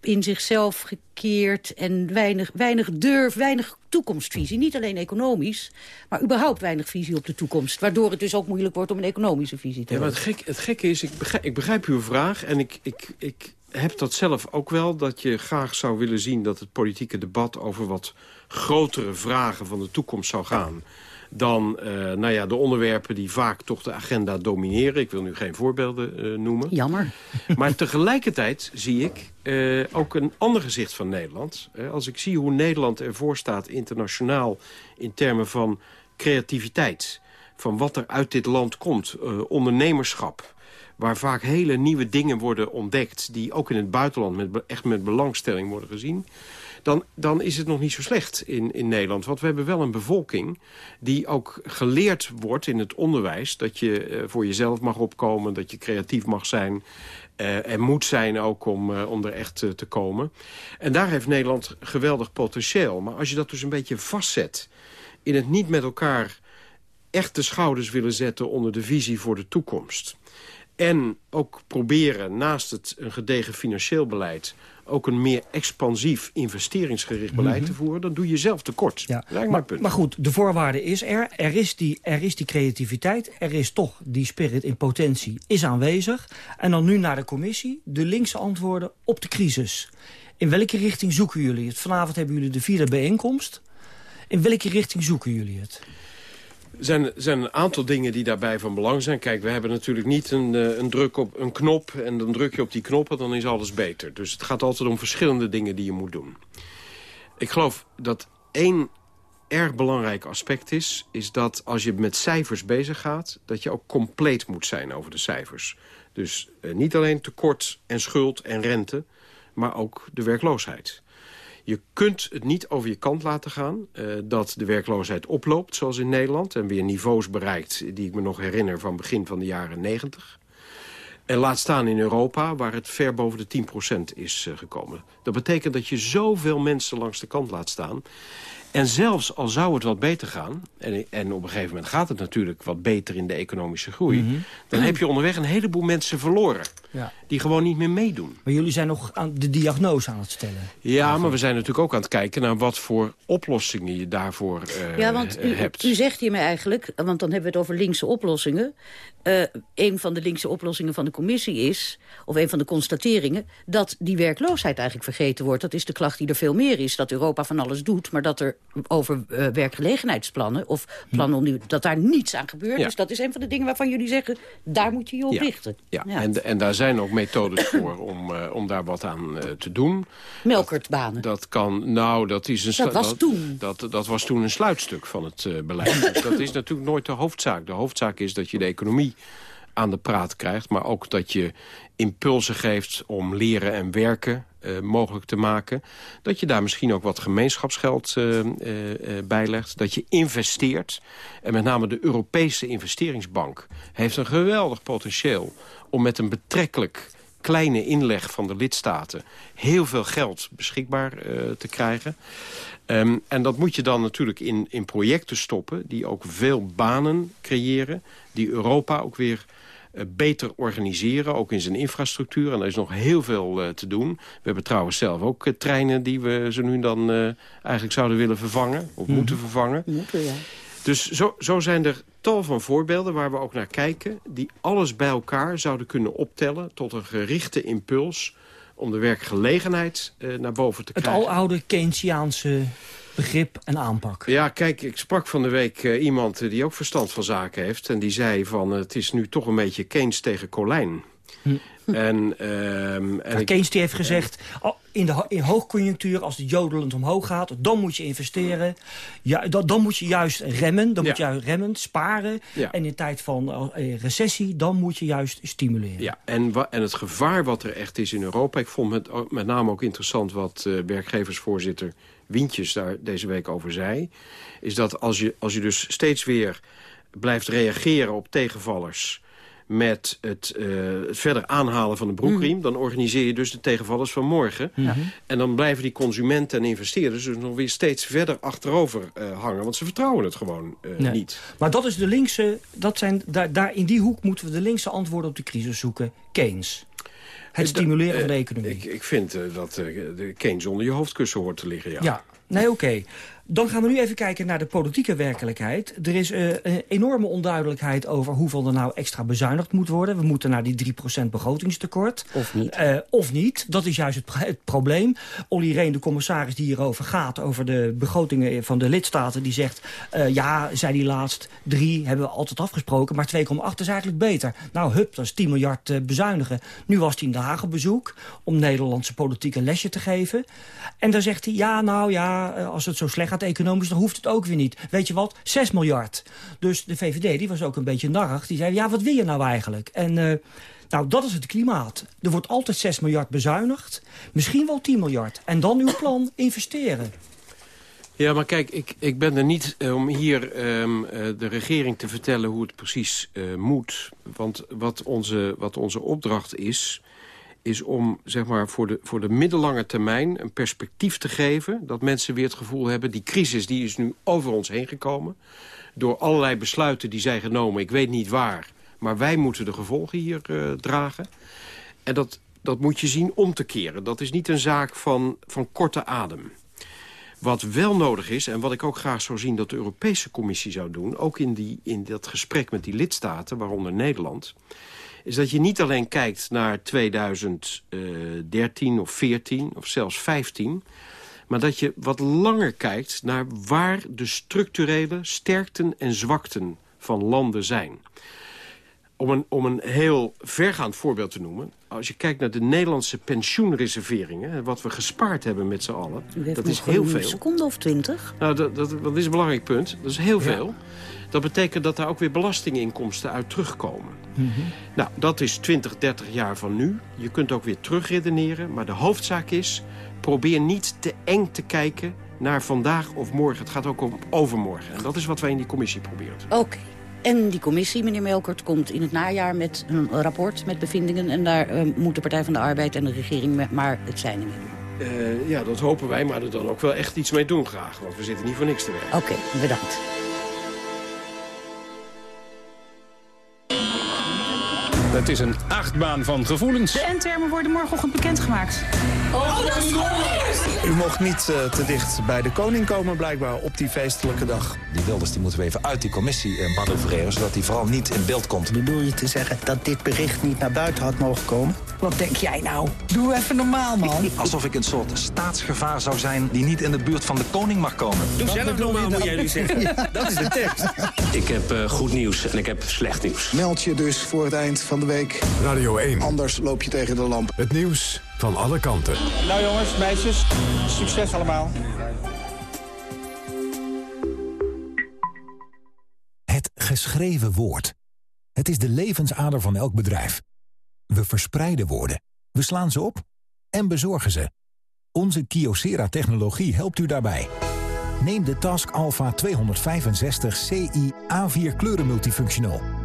S26: in zichzelf gekeerd... en weinig, weinig durf, weinig toekomstvisie? Niet alleen economisch, maar überhaupt weinig visie op de toekomst. Waardoor het dus ook moeilijk wordt om een economische visie te
S37: ja,
S26: hebben.
S37: Maar het, gek, het gekke is, ik begrijp, ik begrijp uw vraag... en ik, ik, ik heb dat zelf ook wel, dat je graag zou willen zien... dat het politieke debat over wat grotere vragen van de toekomst zou gaan dan uh, nou ja, de onderwerpen die vaak toch de agenda domineren. Ik wil nu geen voorbeelden uh, noemen.
S26: Jammer. (laughs)
S37: Maar tegelijkertijd zie ik uh, ook een ander gezicht van Nederland. als ik zie hoe Nederland ervoor staat internationaal... in termen van creativiteit, van wat er uit dit land komt, ondernemerschap waar vaak hele nieuwe dingen worden ontdekt... die ook in het buitenland met, echt met belangstelling worden gezien... Dan, dan is het nog niet zo slecht in, in Nederland. Want we hebben wel een bevolking die ook geleerd wordt in het onderwijs... dat je uh, voor jezelf mag opkomen, dat je creatief mag zijn... Uh, en moet zijn ook om, uh, om er echt te komen. En daar heeft Nederland geweldig potentieel. Maar als je dat dus een beetje vastzet... in het niet met elkaar echt de schouders willen zetten... onder de visie voor de toekomst... En ook proberen naast het een gedegen financieel beleid... ook een meer expansief investeringsgericht beleid mm -hmm. te voeren... dan doe je zelf tekort. Ja.
S25: Maar, maar goed, de voorwaarde is er. Er is, die, er is die creativiteit. Er is toch die spirit in potentie is aanwezig. En dan nu naar de commissie. De linkse antwoorden op de crisis. In welke richting zoeken jullie het? Vanavond hebben jullie de vierde bijeenkomst. In welke richting zoeken jullie het?
S37: Er zijn, zijn een aantal dingen die daarbij van belang zijn. Kijk, we hebben natuurlijk niet een, uh, een druk op een knop... en dan druk je op die knop en dan is alles beter. Dus het gaat altijd om verschillende dingen die je moet doen. Ik geloof dat één erg belangrijk aspect is... is dat als je met cijfers bezig gaat... dat je ook compleet moet zijn over de cijfers. Dus uh, niet alleen tekort en schuld en rente... maar ook de werkloosheid. Je kunt het niet over je kant laten gaan uh, dat de werkloosheid oploopt, zoals in Nederland. En weer niveaus bereikt die ik me nog herinner van begin van de jaren 90. En laat staan in Europa, waar het ver boven de 10% is uh, gekomen. Dat betekent dat je zoveel mensen langs de kant laat staan. En zelfs al zou het wat beter gaan... En, en op een gegeven moment gaat het natuurlijk wat beter in de economische groei... Mm -hmm. dan heb je onderweg een heleboel mensen verloren. Ja. Die gewoon niet meer meedoen.
S25: Maar jullie zijn nog aan de diagnose aan het stellen.
S37: Ja, maar we zijn natuurlijk ook aan het kijken... naar wat voor oplossingen je daarvoor uh,
S26: ja, want u,
S37: hebt.
S26: U zegt hiermee eigenlijk, want dan hebben we het over linkse oplossingen. Uh, een van de linkse oplossingen van de commissie is... of een van de constateringen... dat die werkloosheid eigenlijk vergeten wordt. Dat is de klacht die er veel meer is. Dat Europa van alles doet, maar dat er over uh, werkgelegenheidsplannen... of plannen om die, dat daar niets aan gebeurt. Ja. Dus dat is een van de dingen waarvan jullie zeggen... daar moet je je op
S37: ja.
S26: richten.
S37: Ja, ja. En, en daar zijn ook methodes voor om, uh, om daar wat aan te doen.
S26: Melkertbanen.
S37: Dat, dat kan, nou, dat is een...
S26: Dat was dat, toen.
S37: Dat, dat was toen een sluitstuk van het beleid. dus (laughs) dat is natuurlijk nooit de hoofdzaak. De hoofdzaak is dat je de economie aan de praat krijgt. Maar ook dat je impulsen geeft om leren en werken uh, mogelijk te maken. Dat je daar misschien ook wat gemeenschapsgeld uh, uh, bijlegt. Dat je investeert. En met name de Europese investeringsbank heeft een geweldig potentieel... om met een betrekkelijk kleine inleg van de lidstaten... heel veel geld beschikbaar te krijgen. Um, en dat moet je dan natuurlijk in, in projecten stoppen... die ook veel banen creëren. Die Europa ook weer beter organiseren, ook in zijn infrastructuur. En er is nog heel veel uh, te doen. We hebben trouwens zelf ook uh, treinen die we zo nu dan uh, eigenlijk zouden willen vervangen. Of
S26: Mhm.
S37: moeten vervangen.
S26: Moeten, ja.
S37: Dus zo, zo zijn er tal van voorbeelden waar we ook naar kijken... die alles bij elkaar zouden kunnen optellen tot een gerichte impuls... om de werkgelegenheid naar boven te
S25: Het
S37: krijgen.
S25: aloude Keynesiaanse begrip en aanpak.
S37: Ja, kijk, ik sprak van de week uh, iemand die ook verstand van zaken heeft. En die zei van, het is nu toch een beetje Keynes tegen Colijn. Hm. En, um, en
S25: Keynes die heeft gezegd, oh, in, de, in hoogconjunctuur, als de jodelend omhoog gaat... dan moet je investeren, ja, dan, dan moet je juist remmen, dan
S37: Ja.
S25: moet je juist remmen, sparen.
S37: Ja.
S25: En in tijd van eh, recessie, dan moet je juist stimuleren.
S37: Ja, en, en het gevaar wat er echt is in Europa... ik vond met, met name ook interessant wat eh, werkgeversvoorzitter Wientjes daar deze week over zei... is dat als je, als je dus steeds weer blijft reageren op tegenvallers met het, eh, het verder aanhalen van de broekriem... dan organiseer je dus de tegenvallers van morgen.
S25: Mhm.
S37: En dan blijven die consumenten en investeerders... dus nog weer steeds verder achterover eh, hangen. Want ze vertrouwen het gewoon eh,
S25: Nee.
S37: niet.
S25: Maar dat is de linkse, dat zijn, daar, daar in die hoek moeten we de linkse antwoorden op de crisis zoeken. Keynes. Het stimuleren van de economie.
S37: Ik, ik vind dat eh, de Keynes onder je hoofdkussen hoort te liggen, ja.
S25: Ja, nee, oké. Dan gaan we nu even kijken naar de politieke werkelijkheid. Er is eh, een enorme onduidelijkheid over hoeveel er nou extra bezuinigd moet worden. We moeten naar die 3% begrotingstekort.
S26: Of niet.
S25: Eh, of niet. Dat is juist het, pro- het probleem. Olly Reen, de commissaris die hierover gaat... over de begrotingen van de lidstaten, die zegt... eh, ja, zei die laatst, drie hebben we altijd afgesproken... maar 2,8 is eigenlijk beter. Nou, hup, dat is 10 miljard bezuinigen. Nu was hij in Den Haag op bezoek... om Nederlandse politiek een lesje te geven. En dan zegt hij, ja, nou ja, als het zo slecht gaat economisch... dan hoeft het ook weer niet. Weet je wat? 6 miljard. Dus de VVD, die was ook een beetje narrig. Die zei, ja, wat wil je nou eigenlijk? En... eh, nou, dat is het klimaat. Er wordt altijd 6 miljard bezuinigd. Misschien wel 10 miljard. En dan uw plan (coughs) investeren.
S37: Ja, maar kijk, ik, ik ben er niet eh, om hier ehm, eh, de regering te vertellen hoe het precies moet. Want wat onze, wat onze opdracht is, is om zeg maar, voor, de, voor de middellange termijn een perspectief te geven. Dat mensen weer het gevoel hebben, die crisis die is nu over ons heen gekomen. Door allerlei besluiten die zijn genomen, ik weet niet waar. Maar wij moeten de gevolgen hier eh, dragen. En dat, dat moet je zien om te keren. Dat is niet een zaak van, van korte adem. Wat wel nodig is, en wat ik ook graag zou zien dat de Europese Commissie zou doen... ook in, die, in dat gesprek met die lidstaten, waaronder Nederland... is dat je niet alleen kijkt naar 2013 of 14 of zelfs 15... maar dat je wat langer kijkt naar waar de structurele sterkten en zwakten van landen zijn. Om een, om een heel vergaand voorbeeld te noemen... als je kijkt naar de Nederlandse pensioenreserveringen... en wat we gespaard hebben met z'n allen... Dat is heel
S26: een
S37: veel.
S26: seconde of twintig.
S37: Nou, dat, dat, dat is een belangrijk punt. Dat is heel
S26: Ja.
S37: veel. Dat betekent dat daar ook weer belastinginkomsten uit terugkomen. Nou, dat is 20, 30 jaar van nu. Je kunt ook weer terugredeneren. Maar de hoofdzaak is, probeer niet te eng te kijken naar vandaag of morgen. Het gaat ook om overmorgen. En dat is wat wij in die commissie proberen te doen.
S26: Oké. En die commissie, meneer Melkert, komt in het najaar met een rapport met bevindingen. En daar eh, moet de Partij van de Arbeid en de regering maar het zijne mee doen.
S37: Eh, ja, dat hopen wij, maar er dan ook wel echt iets mee doen graag. Want we zitten niet voor niks te werken.
S26: Oké, bedankt.
S38: Het is een achtbaan van gevoelens.
S39: De endtermen worden morgenochtend bekendgemaakt.
S40: U mocht niet eh, te dicht bij de koning komen, blijkbaar, op die feestelijke dag.
S41: Die Wilders die moeten we even uit die commissie eh, manoeuvreren... zodat hij vooral niet in beeld komt.
S42: Bedoel je te zeggen dat dit bericht niet naar buiten had mogen komen? Wat denk jij nou? Doe even normaal, man. (laughs)
S41: Alsof ik een soort staatsgevaar zou zijn... die niet in de buurt van de koning mag komen.
S38: Doe zelf normaal, moet jij nu zeggen. (laughs)
S42: Ja.
S38: Dat is de tekst. Ik heb eh, goed nieuws en ik heb slecht nieuws.
S40: Meld je dus voor het eind van de week.
S1: Radio 1.
S40: Anders loop je tegen de lamp.
S1: Het nieuws van alle kanten.
S43: Nou jongens, meisjes, succes allemaal.
S44: Het geschreven woord. Het is de levensader van elk bedrijf. We verspreiden woorden, we slaan ze op en bezorgen ze. Onze Kyocera-technologie helpt u daarbij. Neem de Task Alpha 265 CI A4 kleuren multifunctional.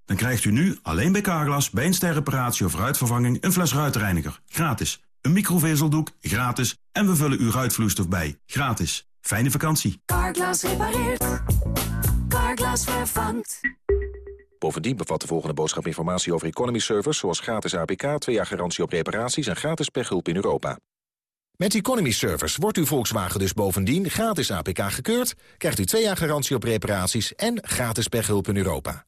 S45: Dan krijgt u nu alleen bij Carglass bij een sterreparatie of ruitvervanging een fles ruitreiniger. Gratis. Een microvezeldoek. Gratis. En we vullen uw ruitvloeistof bij. Gratis. Fijne vakantie.
S46: Carglass repareert. Carglass vervangt.
S47: Bovendien bevat de volgende boodschap informatie over economy servers... zoals gratis APK, 2 jaar garantie op reparaties en gratis pechhulp in Europa. Met Economy Servers wordt uw Volkswagen dus bovendien gratis APK gekeurd... krijgt u 2 jaar garantie op reparaties en gratis pechhulp in Europa.